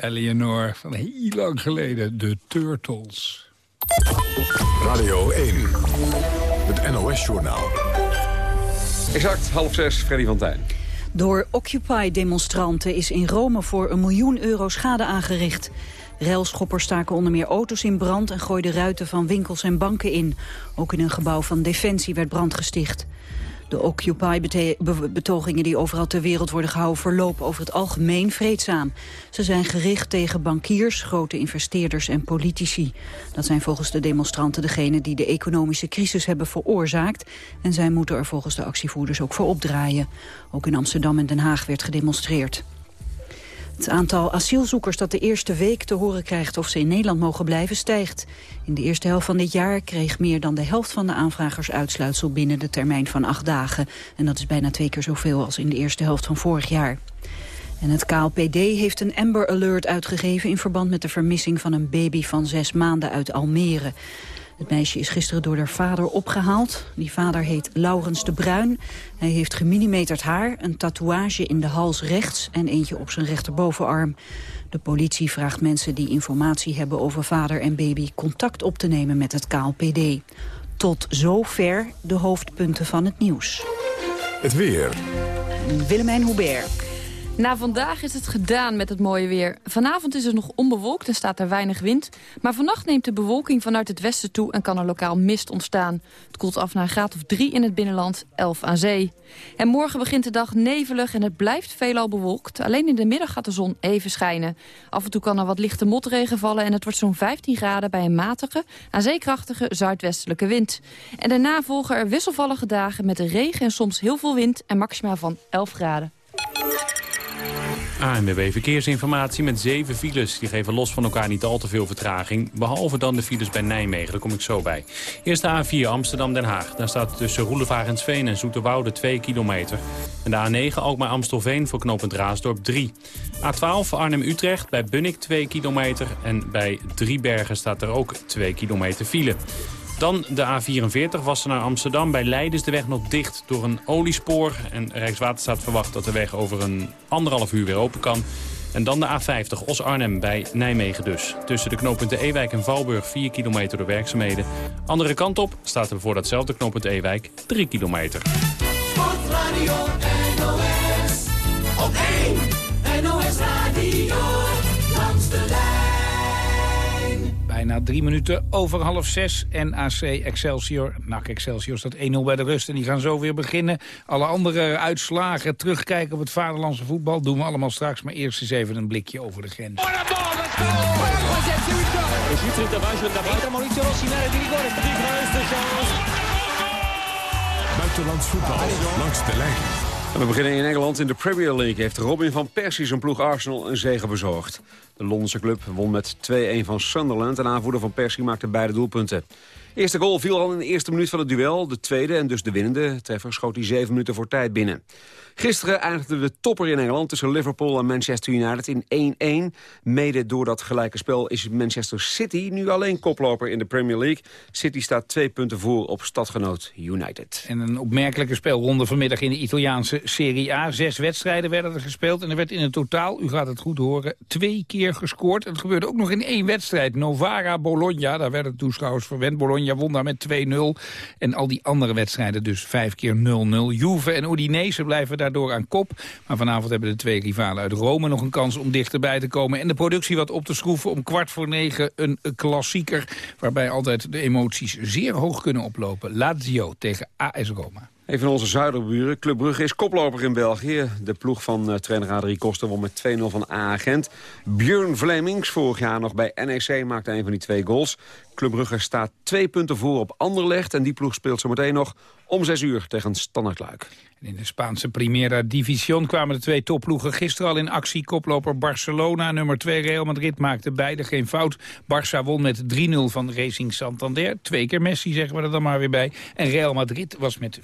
Speaker 7: Eleanor van heel lang geleden. De Turtles.
Speaker 1: Radio 1. Het NOS-journaal.
Speaker 9: Exact half zes, Freddy van Tijn.
Speaker 16: Door Occupy-demonstranten is in Rome voor een miljoen euro schade aangericht. Railschoppers staken onder meer auto's in brand en gooiden ruiten van winkels en banken in. Ook in een gebouw van Defensie werd brand gesticht. De Occupy-betogingen die overal ter wereld worden gehouden... verlopen over het algemeen vreedzaam. Ze zijn gericht tegen bankiers, grote investeerders en politici. Dat zijn volgens de demonstranten degenen die de economische crisis hebben veroorzaakt... en zij moeten er volgens de actievoerders ook voor opdraaien. Ook in Amsterdam en Den Haag werd gedemonstreerd. Het aantal asielzoekers dat de eerste week te horen krijgt of ze in Nederland mogen blijven stijgt. In de eerste helft van dit jaar kreeg meer dan de helft van de aanvragers uitsluitsel binnen de termijn van acht dagen. En dat is bijna twee keer zoveel als in de eerste helft van vorig jaar. En het KLPD heeft een Amber Alert uitgegeven in verband met de vermissing van een baby van zes maanden uit Almere. Het meisje is gisteren door haar vader opgehaald. Die vader heet Laurens de Bruin. Hij heeft gemillimeterd haar, een tatoeage in de hals rechts... en eentje op zijn rechterbovenarm. De politie vraagt mensen die informatie hebben over vader en baby... contact op te nemen met het KLPD. Tot zover de hoofdpunten van het nieuws.
Speaker 1: Het weer.
Speaker 16: Willemijn Hubert.
Speaker 17: Na vandaag is het gedaan met het mooie weer. Vanavond is het nog onbewolkt en staat er weinig wind. Maar vannacht neemt de bewolking vanuit het westen toe en kan er lokaal mist ontstaan. Het koelt af naar een graad of 3 in het binnenland, 11 aan zee. En morgen begint de dag nevelig en het blijft veelal bewolkt. Alleen in de middag gaat de zon even schijnen. Af en toe kan er wat lichte motregen vallen en het wordt zo'n 15 graden bij een matige, aan zeekrachtige zuidwestelijke wind. En daarna volgen er wisselvallige dagen met regen en soms heel veel wind en maxima van 11 graden.
Speaker 3: ANWB Verkeersinformatie met zeven files. Die geven los van elkaar niet al te veel vertraging. Behalve dan de files bij Nijmegen, daar kom ik zo bij. Eerst de A4 Amsterdam-Den Haag. Daar staat tussen Roelevarensveen en Zoeterwoude 2 kilometer. En de A9 Alkmaar Amstelveen voor knooppunt Raasdorp 3. A12 Arnhem-Utrecht bij Bunnik 2 kilometer. En bij Driebergen staat er ook 2 kilometer file. Dan de A44 was naar Amsterdam. Bij Leiden is de weg nog dicht door een oliespoor. En Rijkswaterstaat verwacht dat de weg over een anderhalf uur weer open kan. En dan de A50 Os-Arnhem bij Nijmegen dus. Tussen de knooppunten Ewijk en Valburg 4 kilometer door werkzaamheden. Andere kant op staat er voor datzelfde knooppunt Ewijk 3 kilometer.
Speaker 18: Sportradio NOS op 1 NOS Radio
Speaker 7: Bijna drie minuten over half zes. NAC Excelsior, NAC Excelsior staat 1-0 bij de rust. En die gaan zo weer beginnen. Alle andere uitslagen, terugkijken op het vaderlandse voetbal... doen we allemaal straks. Maar eerst eens even een blikje over de grens.
Speaker 1: Buitenlands voetbal langs de lijn.
Speaker 9: We beginnen in Engeland. In de Premier League heeft Robin van Persie zijn ploeg Arsenal een zege bezorgd. De Londense club won met 2-1 van Sunderland. En aanvoerder van Persie maakte beide doelpunten. Eerste goal viel al in de eerste minuut van het duel. De tweede en dus de winnende treffer schoot hij zeven minuten voor tijd binnen. Gisteren eindigde de topper in Engeland tussen Liverpool en Manchester United in 1-1. Mede door dat gelijke spel is Manchester City nu alleen koploper in de Premier League. City staat twee punten voor op stadgenoot United.
Speaker 7: En een opmerkelijke speelronde vanmiddag in de Italiaanse Serie A. Zes wedstrijden werden er gespeeld en er werd in het totaal, u gaat het goed horen, twee keer gescoord. Het gebeurde ook nog in één wedstrijd. Novara-Bologna, daar werden toeschouwers verwend. Bologna won daar met 2-0. En al die andere wedstrijden dus vijf keer 0-0. Juve en Udinese blijven daar daardoor aan kop. Maar vanavond hebben de twee rivalen uit Rome nog een kans om dichterbij te komen. En de productie wat op te schroeven om kwart voor negen een klassieker. Waarbij altijd de emoties zeer hoog kunnen oplopen. Lazio tegen AS Roma.
Speaker 9: Een van onze zuiderburen, Club Brugge, is koploper in België. De ploeg van uh, trainer Adrie Koster won met 2-0 van A-agent. Björn Vlemings, vorig jaar nog bij NEC, maakte een van die twee goals. Club Brugge staat twee punten voor op Anderlecht. En die ploeg speelt zometeen nog om 6 uur tegen Standard Luik.
Speaker 7: In de Spaanse Primera División kwamen de twee topploegen gisteren al in actie. Koploper Barcelona, nummer 2 Real Madrid maakte beide geen fout. Barça won met 3-0 van Racing Santander. Twee keer Messi zeggen we er dan maar weer bij. En Real Madrid was met 4-1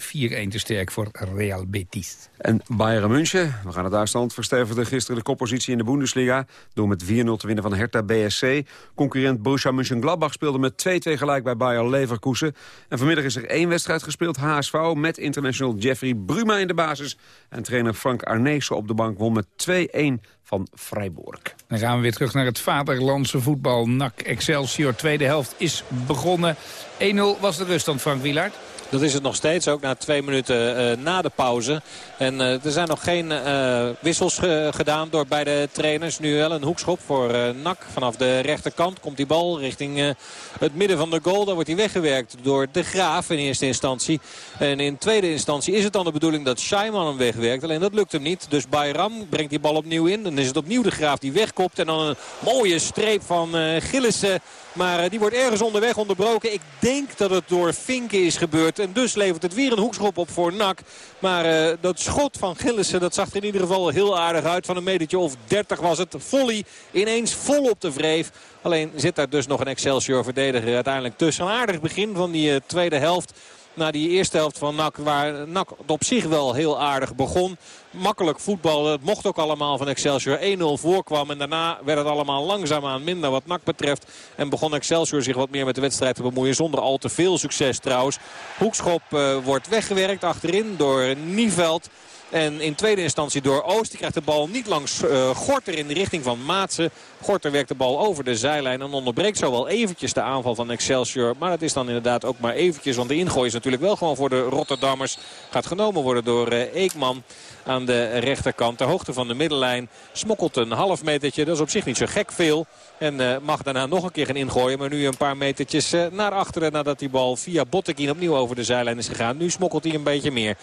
Speaker 7: te sterk voor Real Betis.
Speaker 9: En Bayern München, we gaan het uitstand verstervigde gisteren de koppositie in de Bundesliga... door met 4-0 te winnen van Hertha BSC. Concurrent Borussia Mönchengladbach speelde met 2-2 gelijk bij Bayer Leverkusen. En vanmiddag is er één wedstrijd gespeeld, HSV... met international Jeffrey Bruma in de basis. En trainer Frank Arnezen op de bank won met 2-1 van Freiburg.
Speaker 7: Dan gaan we weer terug naar het vaderlandse voetbal. NAC Excelsior, tweede helft is begonnen. 1-0 was de ruststand, Frank Wielaert.
Speaker 8: Dat is het nog steeds, ook na twee minuten uh, na de pauze. En uh, er zijn nog geen uh, wissels gedaan door beide trainers. Nu wel een hoekschop voor Nak. Vanaf de rechterkant komt die bal richting het midden van de goal. Daar wordt hij weggewerkt door De Graaf in eerste instantie. En in tweede instantie is het dan de bedoeling dat Scheiman hem wegwerkt. Alleen dat lukt hem niet. Dus Bayram brengt die bal opnieuw in. Dan is het opnieuw De Graaf die wegkopt. En dan een mooie streep van Gillissen maar eh, die wordt ergens onderweg onderbroken. Ik denk dat het door Vinken is gebeurd. En dus levert het weer een hoekschop op voor Nak. Maar uh, dat schot van Gillissen dat zag er in ieder geval heel aardig uit. Van een metertje of 30 was het. Volley ineens vol op de vreef. Alleen zit daar dus nog een Excelsior-verdediger uiteindelijk tussen. Een aardig begin van die uh, tweede helft na die eerste helft van NAC. Waar NAC op zich wel heel aardig begon. Makkelijk voetballen. Mocht ook allemaal van Excelsior 1-0 voorkwam. En daarna werd het allemaal langzaamaan minder wat NAC betreft. En begon Excelsior zich wat meer met de wedstrijd te bemoeien. Zonder al te veel succes trouwens. Hoekschop uh, wordt weggewerkt achterin door Nieveld. En in tweede instantie door Oost. Die krijgt de bal niet langs uh, Gorter in de richting van Maatsen. Gorter werkt de bal over de zijlijn en onderbreekt zo wel eventjes de aanval van Excelsior. Maar het is dan inderdaad ook maar eventjes. Want de ingooi is natuurlijk wel gewoon voor de Rotterdammers. Gaat genomen worden door uh, Eekman aan de rechterkant. Ter hoogte van de middenlijn smokkelt een half metertje. Dat is op zich niet zo gek veel. En uh, mag daarna nog een keer gaan ingooien. Maar nu een paar metertjes uh, naar achteren nadat die bal via Bottekin opnieuw over de zijlijn is gegaan. Nu smokkelt hij een beetje meer.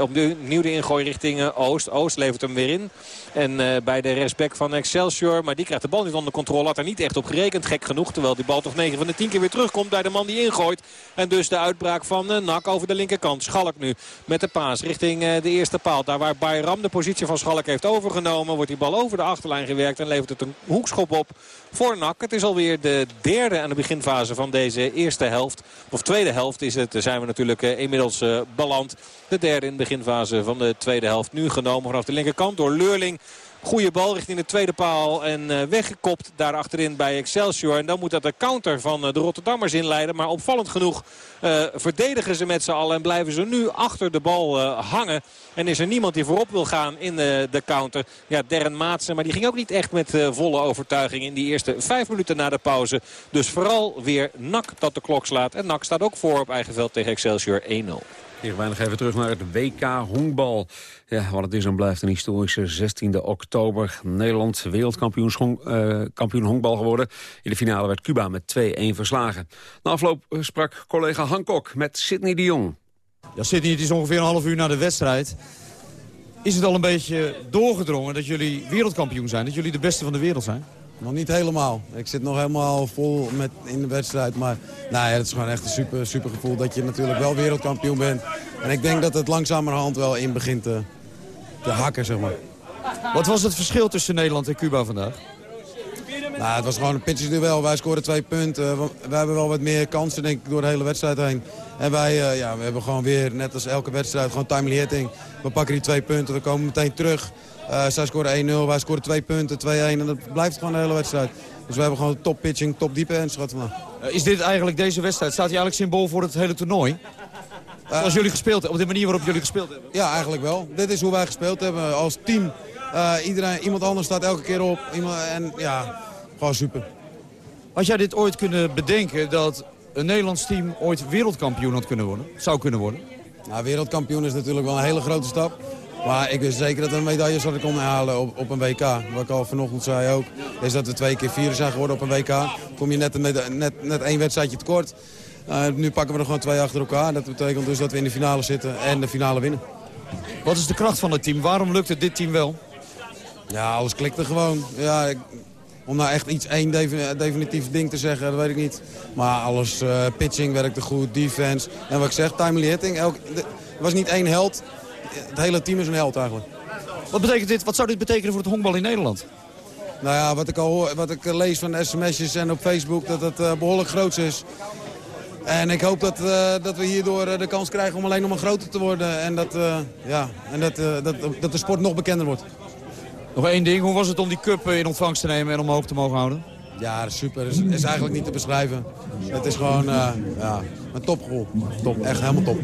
Speaker 8: Opnieuw de ingooi richting uh, Oost. Oost levert hem weer in. En bij de respect van Excelsior. Maar die krijgt de bal niet onder controle. Had er niet echt op gerekend. Gek genoeg. Terwijl die bal toch 9 van de 10 keer weer terugkomt bij de man die ingooit. En dus de uitbraak van Nak over de linkerkant. Schalk nu met de paas richting de eerste paal. Daar waar Bayram de positie van Schalk heeft overgenomen. Wordt die bal over de achterlijn gewerkt. En levert het een hoekschop op voor. Het is alweer de derde aan de beginfase van deze eerste helft. Of tweede helft is het. Zijn we natuurlijk uh, inmiddels uh, beland. De derde in de beginfase van de tweede helft. Nu genomen vanaf de linkerkant door Leurling. Goede bal richting de tweede paal en uh, weggekopt daar achterin bij Excelsior. En dan moet dat de counter van uh, de Rotterdammers inleiden. Maar opvallend genoeg uh, verdedigen ze met z'n allen en blijven ze nu achter de bal hangen. En is er niemand die voorop wil gaan in de, counter. Ja, Derren Maatsen, maar die ging ook niet echt met volle overtuiging in die eerste vijf minuten na de pauze. Dus vooral weer NAC dat de klok slaat. En NAC staat ook voor op eigen veld tegen Excelsior 1-0.
Speaker 9: Hier weinig even terug naar het WK honkbal. Ja, wat het is en blijft een historische 16e oktober. Nederland wereldkampioen uh, honkbal geworden. In de finale werd Cuba met 2-1 verslagen. Na afloop sprak collega Hancock met Sidney de Jong.
Speaker 19: Ja, Sidney, het is ongeveer een half uur na de wedstrijd. Is het al een beetje doorgedrongen dat jullie wereldkampioen zijn? Dat jullie de beste van de wereld zijn?
Speaker 20: Nog niet helemaal. Ik zit nog helemaal vol met in de wedstrijd. Maar nou ja, het is gewoon echt een super, super gevoel dat je natuurlijk wel wereldkampioen bent. En ik denk dat het langzamerhand wel in begint te, te hakken, zeg maar.
Speaker 19: Wat was het verschil tussen Nederland en Cuba vandaag?
Speaker 20: Nou, het was gewoon een pitchersduel. Wij scoren twee punten. We hebben wel wat meer kansen denk ik, door de hele wedstrijd heen. En wij uh, ja, we hebben gewoon weer, net als elke wedstrijd, gewoon timely hitting. We pakken die twee punten, we komen meteen terug. Uh, zij scoren 1-0, wij scoren twee punten, 2-1. En dat blijft gewoon de hele wedstrijd. Dus we hebben gewoon top pitching, top diepe en schat.
Speaker 19: Uh, is dit eigenlijk, deze wedstrijd, staat hij eigenlijk symbool voor het hele toernooi? Uh, Zoals jullie gespeeld hebben, op de manier waarop jullie gespeeld hebben?
Speaker 20: Ja, eigenlijk wel. Dit is hoe wij gespeeld hebben als team. iedereen, iemand anders staat elke keer op. Iemand, en ja, gewoon super.
Speaker 19: Had jij dit ooit kunnen bedenken dat een Nederlands team ooit wereldkampioen had kunnen worden? Zou kunnen worden?
Speaker 20: Nou, wereldkampioen is natuurlijk wel een hele grote stap. Maar ik wist zeker dat we een medaille zouden kunnen halen op, op een WK. Wat ik al vanochtend zei ook, is dat we twee keer vieren zijn geworden op een WK. Kom je net, een, net, net één wedstrijdje tekort. Uh, nu pakken we er gewoon twee achter elkaar. Dat betekent dus dat we in de finale zitten en de finale winnen.
Speaker 19: Wat is de kracht van het team? Waarom lukt het dit team wel?
Speaker 20: Ja, alles klikte gewoon. Ja, ik, om nou echt iets één definitief ding te zeggen, dat weet ik niet. Maar alles, uh, pitching werkte goed, defense. En wat ik zeg, timely hitting. Elk, er was niet één held het hele team is een held eigenlijk.
Speaker 19: Wat, betekent dit, wat zou dit betekenen voor het honkbal in Nederland?
Speaker 20: Nou ja, wat ik, al hoor, wat ik lees van sms'jes en op Facebook, dat het uh, behoorlijk groot is. En ik hoop dat, uh, dat we hierdoor uh, de kans krijgen om alleen nog maar groter te worden. En dat, ja, en dat, dat, dat de sport nog bekender wordt.
Speaker 19: Nog één ding, hoe was het om die cup in ontvangst te nemen en omhoog te mogen houden?
Speaker 20: Ja, super. Is, is, eigenlijk niet te beschrijven. Het is gewoon ja, een topgevoel. Top, echt helemaal top.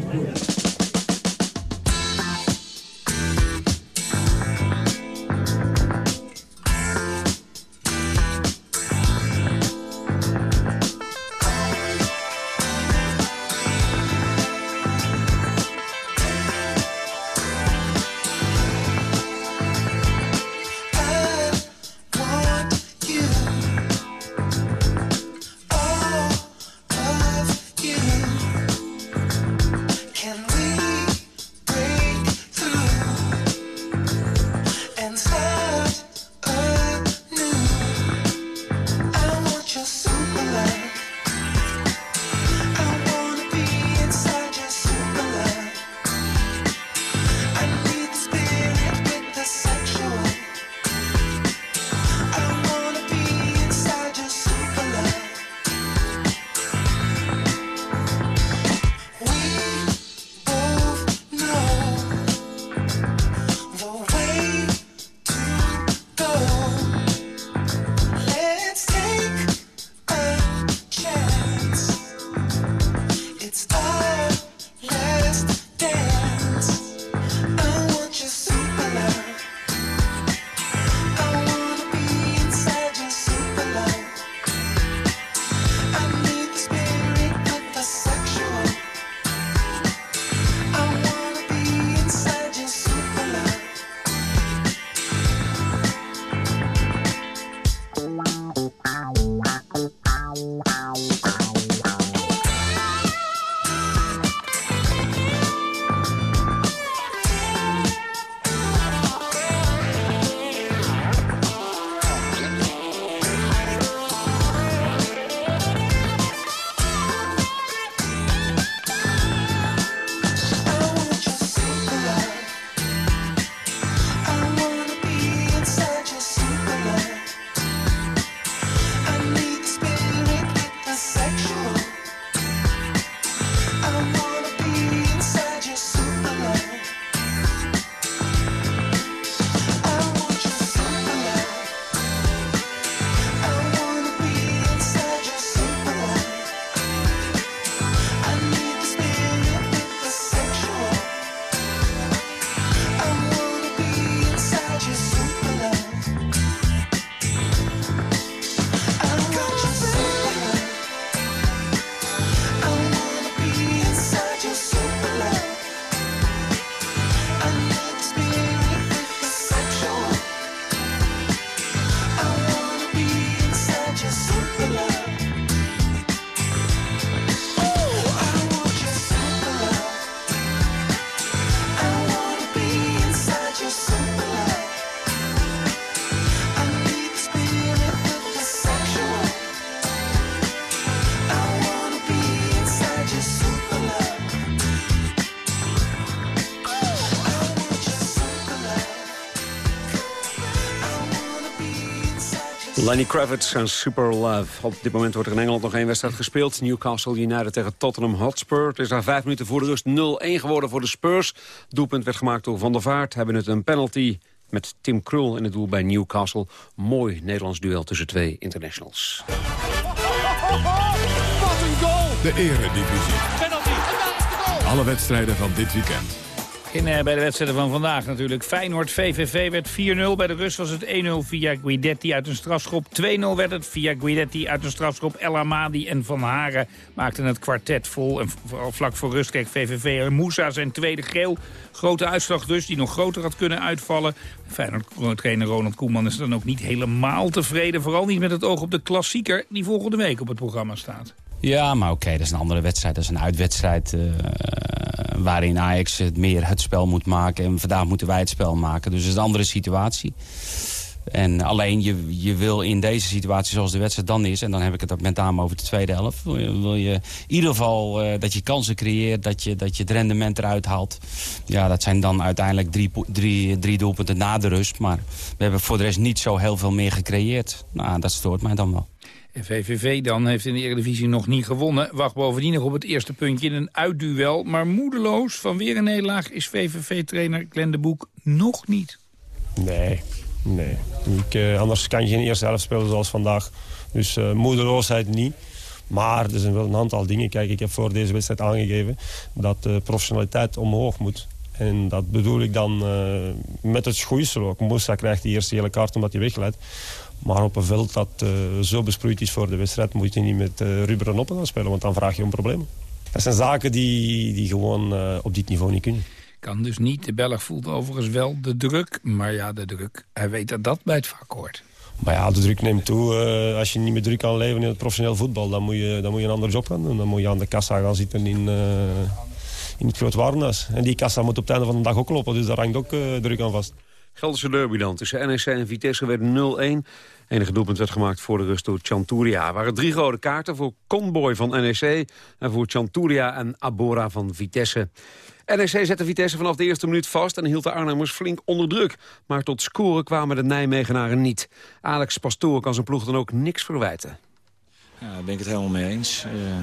Speaker 9: Lenny Kravitz en Super Love. Op dit moment wordt er in Engeland nog één wedstrijd gespeeld. Newcastle United tegen Tottenham Hotspur. Het is daar vijf minuten voor de rust 0-1 geworden voor de Spurs. Doelpunt werd gemaakt door Van der Vaart. Hebben het een penalty met Tim Krul in het doel bij Newcastle. Mooi Nederlands duel tussen twee internationals.
Speaker 1: Wat een goal! De eredivisie.
Speaker 18: Penalty.
Speaker 1: Alle wedstrijden van dit weekend.
Speaker 7: Eh, bij de wedstrijden van vandaag natuurlijk. Feyenoord-VVV werd 4-0. Bij de rust was het 1-0 via Guidetti uit een strafschop. 2-0 werd het via Guidetti uit een strafschop. El Amadi en Van Haren maakten het kwartet vol. En vlak voor rust kreeg VVV Moussa zijn tweede geel. Grote uitslag dus, die nog groter had kunnen uitvallen. Feyenoord-trainer Ronald Koeman is dan ook niet helemaal tevreden. Vooral niet met het oog op de klassieker die volgende week op het programma staat.
Speaker 11: Ja, maar oké, dat is een andere wedstrijd. Dat is een uitwedstrijd eh, waarin Ajax het meer het spel moet maken. En vandaag moeten wij het spel maken. Dus het is een andere situatie. En alleen je, je wil in deze situatie zoals de wedstrijd dan is... en dan heb ik het met name over de tweede helft... wil je, wil je in ieder geval eh, dat je kansen creëert, dat je, dat je het rendement eruit haalt. Ja, dat zijn dan uiteindelijk drie, drie, drie doelpunten na de rust. Maar we hebben voor de rest niet zo heel veel meer gecreëerd. Nou, dat stoort mij dan wel.
Speaker 7: En VVV dan heeft in de Eredivisie nog niet gewonnen. Wacht bovendien nog op het eerste puntje in een uitduel. Maar moedeloos van weer een nederlaag is VVV-trainer Glenn de Boek nog niet.
Speaker 12: Nee, nee. Ik, eh, anders kan je geen eerste helft spelen zoals vandaag. Dus uh, moedeloosheid niet. Maar er zijn wel een aantal dingen. Kijk, ik heb voor deze wedstrijd aangegeven dat de professionaliteit omhoog moet. En dat bedoel ik dan uh, met het schoeisel ook. Moussa krijgt die eerste hele kaart omdat hij wegleidt. Maar op een veld dat uh, zo besproeid is voor de wedstrijd... moet je niet met uh, rubberen noppen gaan spelen, want dan vraag je om problemen. Dat zijn zaken die, die gewoon uh, op dit niveau niet kunnen.
Speaker 7: Kan dus niet. De Belg voelt overigens wel de druk. Maar ja, de druk, hij weet dat dat bij het vak hoort.
Speaker 12: Maar ja, de druk neemt toe. Uh, als je niet meer druk kan leven in het professioneel voetbal... dan moet je, dan moet je een ander job gaan doen. Dan moet je aan de kassa gaan zitten in, in het groot warenhuis. En die kassa moet op het einde van de dag ook lopen. Dus daar hangt ook druk aan vast.
Speaker 9: Gelderse derby dan. Tussen NEC en Vitesse werd 0-1. Enige doelpunt werd gemaakt voor de rust door Chanturia. Er waren drie rode kaarten voor Conboy van NEC... en voor Chanturia en Abora van Vitesse. NEC zette Vitesse vanaf de eerste minuut vast... en hield de Arnhemmers flink onder druk. Maar tot scoren kwamen de Nijmegenaren niet. Alex Pastoor kan zijn ploeg dan ook niks verwijten.
Speaker 21: Ja, daar ben ik het helemaal mee eens. Uh,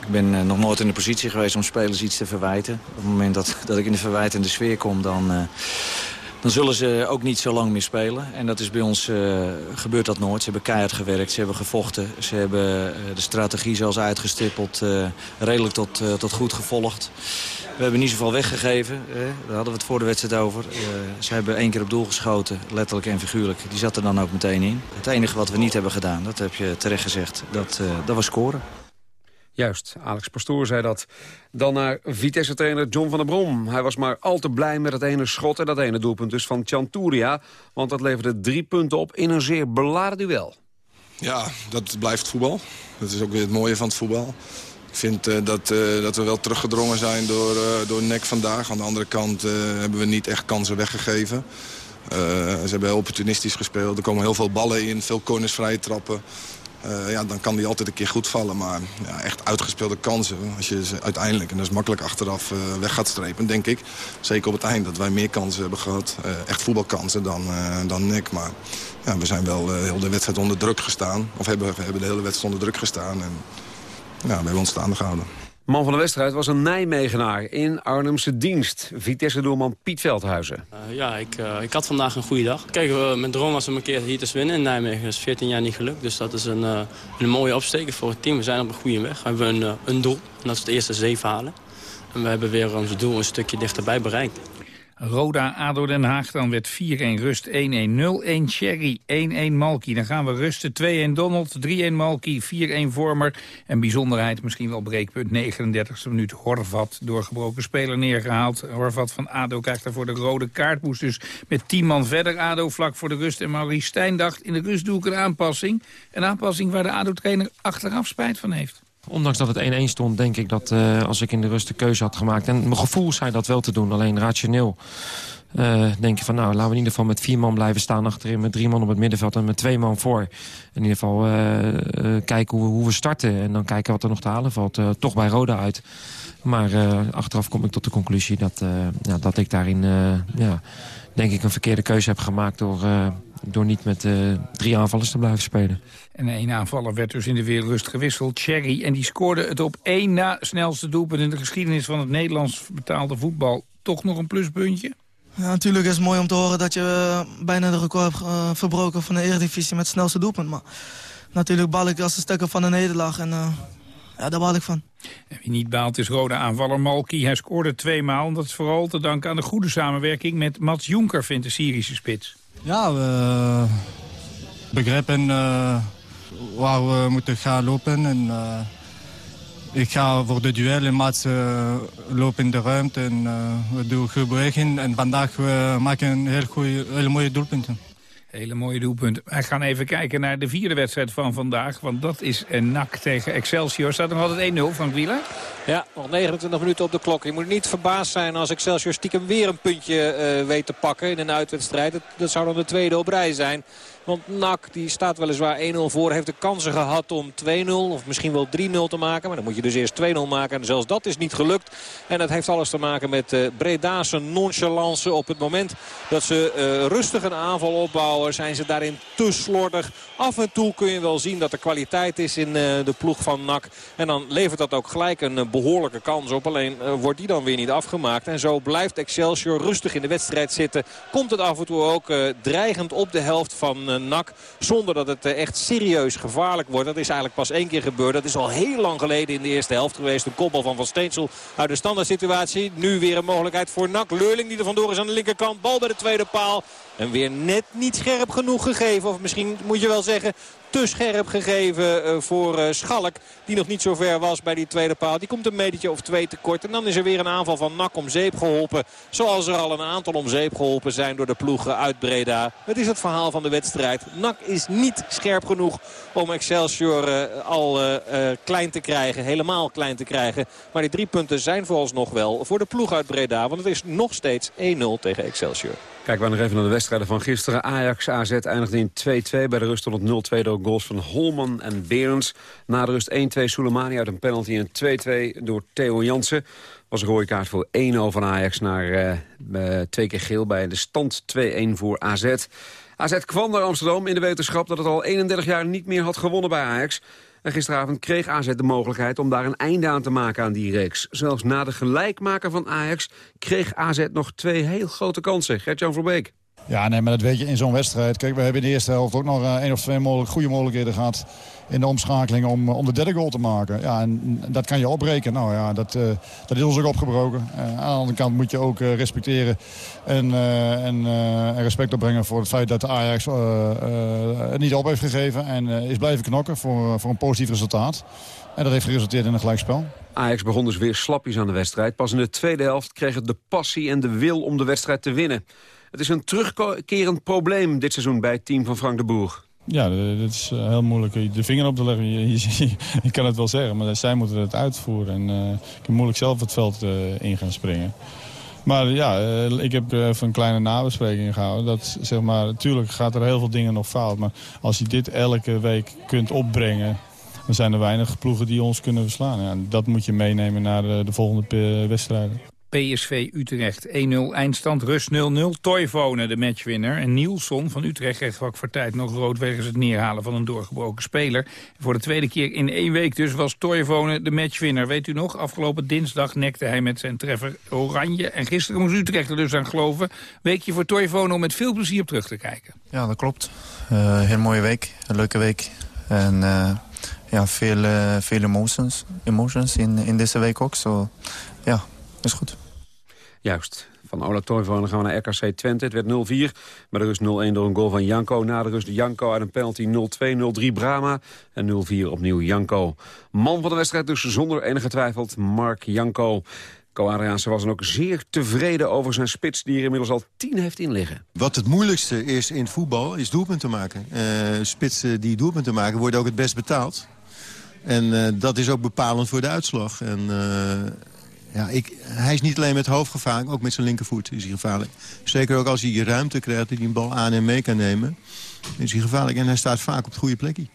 Speaker 21: ik ben uh, nog nooit in de positie geweest om spelers iets te verwijten. Op het moment dat, dat ik in de verwijtende sfeer kom, dan... Uh, dan zullen ze ook niet zo lang meer spelen. En dat is bij ons uh, gebeurt dat nooit. Ze hebben keihard gewerkt, ze hebben gevochten. Ze hebben uh, de strategie zoals uitgestippeld uh, redelijk tot, tot goed gevolgd. We hebben niet zoveel weggegeven. Daar hadden we het voor de wedstrijd over. ze hebben één keer op doel geschoten, letterlijk en figuurlijk. Die zat er dan ook meteen in. Het enige wat we niet hebben gedaan, dat heb je terecht gezegd, dat, dat was scoren.
Speaker 9: Juist, Alex Pastoor zei dat. Dan naar Vitesse-trainer John van der Brom. Hij was maar al te blij met het ene schot en dat ene doelpunt dus van Chanturia. Want dat leverde drie punten op in een zeer beladen duel.
Speaker 22: Ja, dat blijft voetbal. Dat is ook weer het mooie van het voetbal. Ik vind uh, dat, uh, dat we wel teruggedrongen zijn door, uh, door NEC vandaag. Aan de andere kant hebben we niet echt kansen weggegeven. ze hebben heel opportunistisch gespeeld. Er komen heel veel ballen in, veel corners, trappen. Uh, ja, dan kan die altijd een keer goed vallen. Maar ja, echt uitgespeelde kansen, als je ze uiteindelijk... en dat is makkelijk achteraf uh, weg gaat strepen, denk ik. Zeker op het eind dat wij meer kansen hebben gehad. Uh, echt voetbalkansen dan, dan Nick. Maar ja, we zijn wel heel de wedstrijd onder druk gestaan. Of hebben, we hebben de hele wedstrijd onder druk gestaan. En we hebben ons staande gehouden.
Speaker 9: Man van de wedstrijd was een Nijmegenaar in Arnhemse dienst. Vitesse-doelman Piet Veldhuizen.
Speaker 23: Uh, ja, ik, uh, ik had vandaag een goede dag. Kijk, uh, mijn droom was om een keer hier te winnen in Nijmegen. Dat is 14 jaar niet gelukt, dus dat is een, een mooie opsteker voor het team. We zijn op een goede weg. We hebben een, een doel, en dat is het eerste zeven halen. En we hebben weer ons doel een stukje dichterbij bereikt.
Speaker 7: Roda, ADO Den Haag, dan werd 4-1 rust, 1-1, 0-1 Cherry, 1-1 Malky. Dan gaan we rusten, 2-1 Donald, 3-1 Malky, 4-1 Vormer. En bijzonderheid, misschien wel breekpunt, 39e minuut Horvat, doorgebroken speler neergehaald. Horvat van ADO krijgt daarvoor de rode kaart, moest dus met 10 man verder. ADO vlak voor de rust en Maurice Stijn dacht, in de rust doe ik een aanpassing. Een aanpassing waar de ADO-trainer achteraf spijt van heeft.
Speaker 14: Ondanks dat het 1-1 stond, denk ik dat uh, als ik in de rust de keuze had gemaakt... en mijn gevoel zei dat wel te doen, alleen rationeel... Uh, denk je van, nou, laten we in ieder geval met vier man blijven staan achterin... met drie man op het middenveld en met twee man voor. In ieder geval uh, kijken hoe we, hoe we, starten en dan kijken wat er nog te halen valt. toch bij Roda uit. Maar achteraf kom ik tot de conclusie dat, ja, dat ik daarin... ja, denk ik een verkeerde keuze heb gemaakt door door niet met eh, drie aanvallers te blijven spelen.
Speaker 7: En één aanvaller werd dus in de weerrust gewisseld, Cherry. En die scoorde het op één na snelste doelpunt in de geschiedenis van het Nederlands betaalde voetbal. Toch nog een pluspuntje?
Speaker 24: Ja, natuurlijk is het mooi om te horen dat je eh, bijna de record hebt uh, verbroken van de Eredivisie met het snelste doelpunt. Maar natuurlijk bal ik als een stekker van de nederlaag en uh, ja, daar baal ik van.
Speaker 7: En wie niet baalt is rode aanvaller Malki. Hij scoorde twee maal. Dat is vooral te danken aan de goede samenwerking met Mats Jonker, vindt de Syrische spits.
Speaker 25: Ja, we begrijpen waar we moeten gaan lopen. En, uh, ik ga voor de duel en Mats lopen in de ruimte en we doen goede beweging. En vandaag we maken een heel, goeie, hele mooie doelpunten.
Speaker 7: Hele mooie doelpunt. Wij gaan even kijken naar de vierde wedstrijd van vandaag. Want dat is een NAC tegen Excelsior. Staat nog altijd 1-0 van Wieler?
Speaker 8: Ja, nog 29 minuten op de klok. Je moet niet verbaasd zijn als Excelsior stiekem weer een puntje uh, weet te pakken in een uitwedstrijd. Dat, zou dan de tweede op rij zijn. Want NAC die staat weliswaar 1-0 voor. Heeft de kansen gehad om 2-0 of misschien wel 3-0 te maken. Maar dan moet je dus eerst 2-0 maken. En zelfs dat is niet gelukt. En dat heeft alles te maken met uh, Breda's nonchalance. Op het moment dat ze uh, rustig een aanval opbouwen zijn ze daarin te slordig. Af en toe kun je wel zien dat er kwaliteit is in de ploeg van NAC. En dan levert dat ook gelijk een behoorlijke kans op. Alleen wordt die dan weer niet afgemaakt. En zo blijft Excelsior rustig in de wedstrijd zitten. Komt het af en toe ook dreigend op de helft van NAC. Zonder dat het echt serieus gevaarlijk wordt. Dat is eigenlijk pas één keer gebeurd. Dat is al heel lang geleden in de eerste helft geweest. Een kopbal van Van Steensel uit de standaard situatie. Nu weer een mogelijkheid voor NAC. Leurling die er vandoor is aan de linkerkant. Bal bij de tweede paal. En weer net niet scherp genoeg gegeven. Of misschien moet je wel zeggen te scherp gegeven uh, voor uh, Schalk. Die nog niet zo ver was bij die tweede paal. Die komt een metertje of twee tekort. En dan is er weer een aanval van Nak om zeep geholpen. Zoals er al een aantal om zeep geholpen zijn door de ploegen uit Breda. Het is het verhaal van de wedstrijd. Nak is niet scherp genoeg om Excelsior uh, al klein te krijgen. Helemaal klein te krijgen. Maar die drie punten zijn vooralsnog wel voor de ploeg uit Breda. Want het is nog steeds 1-0 tegen Excelsior.
Speaker 9: Kijken we nog even naar de wedstrijden van gisteren. Ajax AZ eindigde in 2-2. Bij de rust stond het 0-2 door goals van Holman en Berends. Na de rust 1-2 Soleimani uit een penalty en 2-2 door Theo Jansen. Was een rode kaart voor 1-0 van Ajax naar uh, twee keer geel bij de stand 2-1 voor AZ. AZ kwam naar Amsterdam in de wetenschap dat het al 31 jaar niet meer had gewonnen bij Ajax. En gisteravond kreeg AZ de mogelijkheid om daar een einde aan te maken aan die reeks. Zelfs na de gelijkmaker van Ajax kreeg AZ nog twee heel grote kansen. Gert-Jan Verbeek.
Speaker 26: Ja, nee, maar dat weet je in zo'n wedstrijd. Kijk, we hebben in de eerste helft ook nog uh, één of twee mogelijk, goede mogelijkheden gehad... in de omschakeling om, om de derde goal te maken. Ja, en dat kan je opbreken. Nou ja, dat, uh, dat is ons ook opgebroken. Aan de andere kant moet je ook respecteren en, en, en, respect opbrengen... voor het feit dat de Ajax het niet op heeft gegeven... en is blijven knokken voor, voor een positief resultaat. En dat heeft geresulteerd in een gelijkspel.
Speaker 9: Ajax begon dus weer slapjes aan de wedstrijd. Pas in de tweede helft kreeg het de passie en de wil om de wedstrijd te winnen. Het is een terugkerend probleem dit seizoen bij het team van Frank de Boer.
Speaker 25: Ja, dat is heel moeilijk de vinger op te leggen. Je kan het wel zeggen, maar zij moeten het uitvoeren. En uh, ik kan moeilijk zelf het veld uh, in gaan springen. Maar ja, ik heb even een kleine nabespreking gehouden. Dat, zeg maar, natuurlijk gaat er heel veel dingen nog fout. Maar als je dit elke week kunt opbrengen... dan zijn er weinig ploegen die ons kunnen verslaan. Ja, dat moet je meenemen naar de volgende wedstrijden.
Speaker 7: PSV Utrecht 1-0 eindstand, rust 0-0. Toivonen de matchwinner. En Nielsen van Utrecht kreeg vlak voor tijd nog rood wegens het neerhalen van een doorgebroken speler. voor de tweede keer in één week dus was Toivonen de matchwinner. Weet u nog, afgelopen dinsdag nekte hij met zijn treffer oranje. En gisteren moest Utrecht er dus aan geloven. Weekje voor Toivonen om met veel plezier op terug te kijken.
Speaker 27: Ja, dat klopt. Uh, heel mooie week, een leuke week. En uh, ja, veel, uh, veel emotions, emotions in, in deze week ook. So, ja, is goed.
Speaker 9: Juist. Van Ola Toivonen gaan we naar RKC Twente. Het werd 0-4, maar er is 0-1 door een goal van Janko. Na de rust Janko uit een penalty 0-2, 0-3 Brama en 0-4 opnieuw Janko. Man van de wedstrijd dus zonder enige twijfel Mark Janko. Co Adriaanse was dan ook zeer tevreden over zijn spits... die er inmiddels al 10 heeft inliggen.
Speaker 28: Wat het moeilijkste is in voetbal, is doelpunten maken. Uh, spitsen die doelpunten maken worden ook het best betaald. En uh, dat is ook bepalend voor de uitslag. En... Uh, ja, ik, hij is niet alleen met hoofd gevaarlijk, ook met zijn linkervoet is hij gevaarlijk. Zeker ook als hij ruimte krijgt, hij een bal aan en mee kan nemen, is hij gevaarlijk. En hij staat vaak op het goede plekje.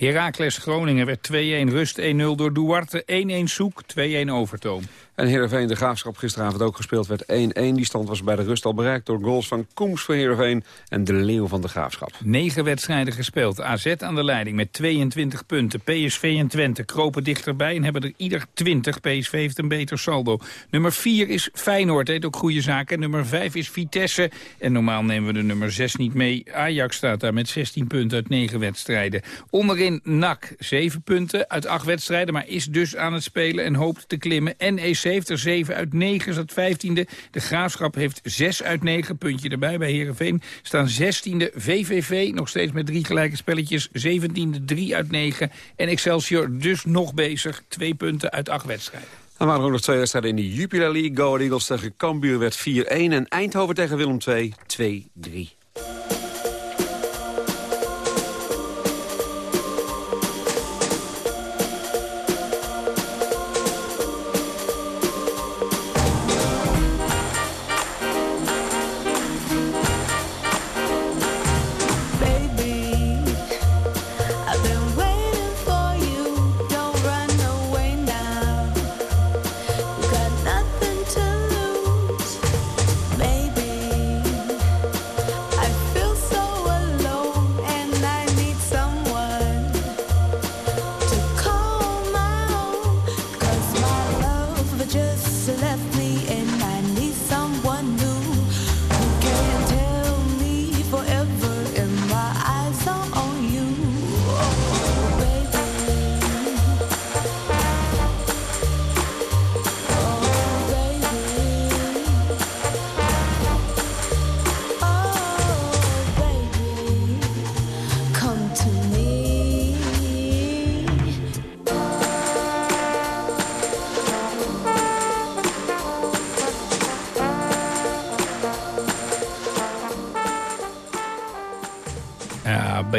Speaker 7: Heracles Groningen werd 2-1 rust, 1-0 door Duarte, 1-1 Soek, 2-1 Overtoom.
Speaker 9: En Heerenveen de Graafschap gisteravond ook gespeeld werd 1-1. Die stand was bij de rust al bereikt door goals van Koems voor Heerenveen en de Leeuw van de Graafschap.
Speaker 7: Negen wedstrijden gespeeld. AZ aan de leiding met 22 punten. PSV en Twente kropen dichterbij en hebben er ieder 20. PSV heeft een beter saldo. Nummer 4 is Feyenoord, heet ook goede zaken. Nummer 5 is Vitesse. En normaal nemen we de nummer 6 niet mee. Ajax staat daar met 16 punten uit 9 wedstrijden. Onderin NAC, 7 punten uit 8 wedstrijden, maar is dus aan het spelen en hoopt te klimmen. En 70, 7 uit 9 is dat 15e. De Graafschap heeft 6 uit 9, puntje erbij bij Herenveen. Staan 16e VVV, nog steeds met drie gelijke spelletjes. 17e 3 uit 9. En Excelsior dus nog bezig, 2 punten uit 8 wedstrijden.
Speaker 9: Dan waren er ook nog twee wedstrijden in de Jupiler League. Go Eagles tegen Cambuur werd 4-1 en Eindhoven tegen Willem II 2-3.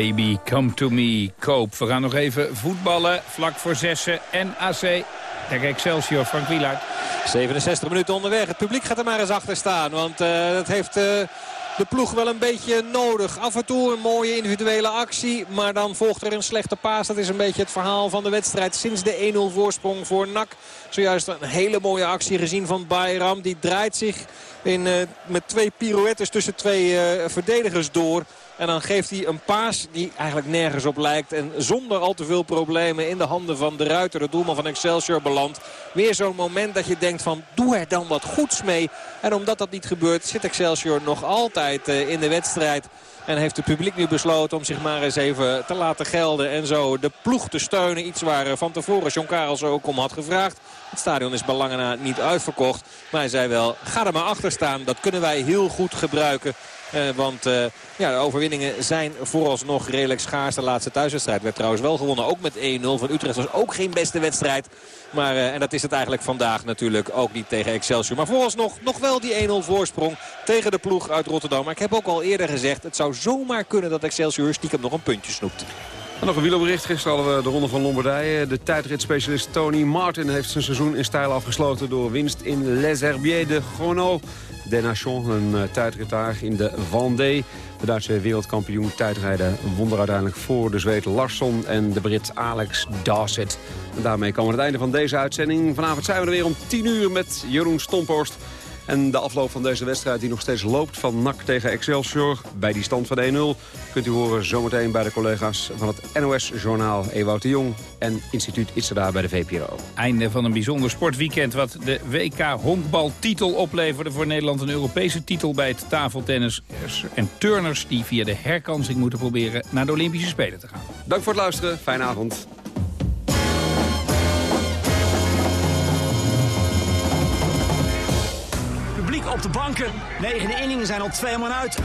Speaker 18: Baby, come to me,
Speaker 7: koop. We gaan nog even voetballen, vlak voor zessen. NAC tegen Excelsior, Frank Wielaert.
Speaker 8: 67 minuten onderweg. Het publiek gaat er maar eens achter staan. Want eh, dat heeft eh, de ploeg wel een beetje nodig. Af en toe een mooie individuele actie. Maar dan volgt er een slechte paas. Dat is een beetje het verhaal van de wedstrijd. Sinds de 1-0 voorsprong voor NAC. Zojuist een hele mooie actie gezien van Bayram. Die draait zich in, eh, met twee pirouettes tussen twee verdedigers door. En dan geeft hij een paas die eigenlijk nergens op lijkt. En zonder al te veel problemen in de handen van de Ruiter, de doelman van Excelsior, belandt. Weer zo'n moment dat je denkt van doe er dan wat goeds mee. En omdat dat niet gebeurt zit Excelsior nog altijd eh, in de wedstrijd. En heeft het publiek nu besloten om zich maar eens even te laten gelden. En zo de ploeg te steunen. Iets waar eh, van tevoren John Karels ook om had gevraagd. Het stadion is belangen niet uitverkocht. Maar hij zei wel, ga er maar achter staan. Dat kunnen wij heel goed gebruiken. Eh, want eh, ja, de overwinningen zijn vooralsnog redelijk schaars. De laatste thuiswedstrijd werd trouwens wel gewonnen. Ook met 1-0 van Utrecht. was ook geen beste wedstrijd. Maar, eh, en dat is het eigenlijk vandaag natuurlijk ook niet tegen Excelsior. Maar vooralsnog nog wel die 1-0 voorsprong tegen de ploeg uit Rotterdam. Maar ik heb ook al eerder gezegd, het zou zomaar kunnen dat Excelsior stiekem nog een puntje snoept.
Speaker 9: Nog een wielerbericht. Gisteren hadden we de Ronde van Lombardije. De tijdritspecialist Tony Martin heeft zijn seizoen in stijl afgesloten... door winst in Les Herbiers de Chrono. De Nation, een uh, tijdritaar in de Vendée. De Duitse wereldkampioen tijdrijden won er uiteindelijk voor de Zweed Larsson... en de Brit Alex Dawsett. En daarmee komen we aan het einde van deze uitzending. Vanavond zijn we er weer om 10 uur met Jeroen Stomphorst... En de afloop van deze wedstrijd die nog steeds loopt van NAC tegen Excelsior... bij die stand van 1-0 kunt u horen zometeen bij de collega's van het NOS-journaal Ewout de Jong... en instituut Itzada bij de VPRO.
Speaker 7: Einde van een bijzonder sportweekend wat de WK honkbaltitel opleverde voor Nederland. Een Europese titel bij het tafeltennis en turners die via de herkansing moeten proberen naar de Olympische Spelen te gaan.
Speaker 9: Dank voor het luisteren. Fijne avond.
Speaker 29: Op de banken. Negende inningen zijn al twee man uit.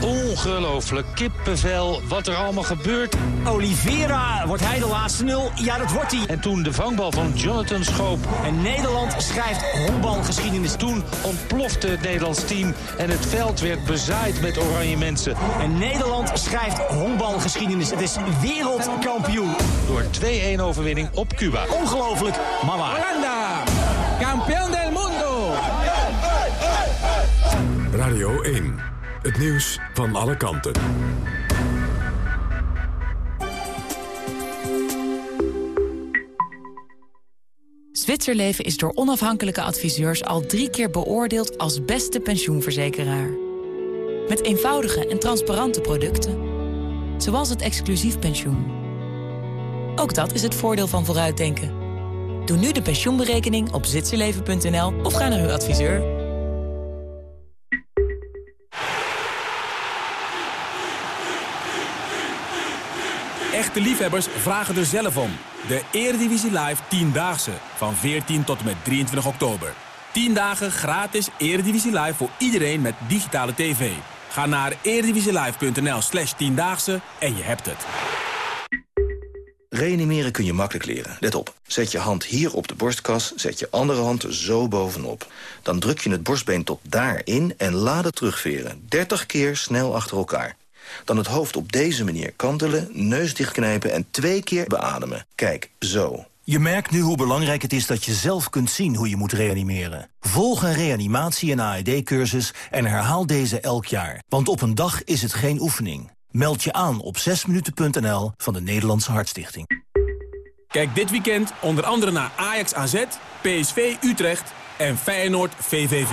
Speaker 30: Ongelooflijk, kippenvel, wat er allemaal gebeurt.
Speaker 29: Oliveira, wordt hij de laatste nul? Ja, dat wordt hij.
Speaker 30: En toen de vangbal van Jonathan schoop.
Speaker 29: En Nederland schrijft honkbalgeschiedenis.
Speaker 30: Toen ontplofte het Nederlands team en het veld werd bezaaid met oranje mensen.
Speaker 29: En Nederland schrijft honkbalgeschiedenis. Het is wereldkampioen.
Speaker 30: Door 2-1 overwinning op Cuba.
Speaker 29: Ongelooflijk, maar waar.
Speaker 1: Radio 1, het nieuws van alle kanten.
Speaker 31: Zwitserleven is door onafhankelijke adviseurs al drie keer beoordeeld als beste pensioenverzekeraar. Met eenvoudige en transparante producten. Zoals het exclusief pensioen. Ook dat is het voordeel van vooruitdenken. Doe nu de pensioenberekening op zwitserleven.nl of ga naar uw adviseur.
Speaker 32: Echte liefhebbers vragen er zelf om. De Eredivisie Live 10-daagse van 14 tot en met 23 oktober. 10 dagen gratis Eredivisie Live voor iedereen met digitale tv. Ga naar eredivisielive.nl slash 10-daagse en je hebt het.
Speaker 33: Reanimeren kun je makkelijk leren. Let op. Zet je hand hier op de borstkas, zet je andere hand zo bovenop. Dan druk je het borstbeen tot daarin en laat het terugveren. 30 keer snel achter elkaar. Dan het hoofd op deze manier kantelen, neus dichtknijpen en twee keer beademen. Kijk, zo.
Speaker 34: Je merkt nu hoe belangrijk het is dat je zelf kunt zien hoe je moet reanimeren. Volg een reanimatie- en AED-cursus en herhaal deze elk jaar. Want op een dag is het geen oefening. Meld je aan op 6minuten.nl van de Nederlandse Hartstichting.
Speaker 32: Kijk dit weekend onder andere naar Ajax AZ, PSV Utrecht en Feyenoord VVV.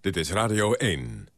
Speaker 1: Dit is Radio 1.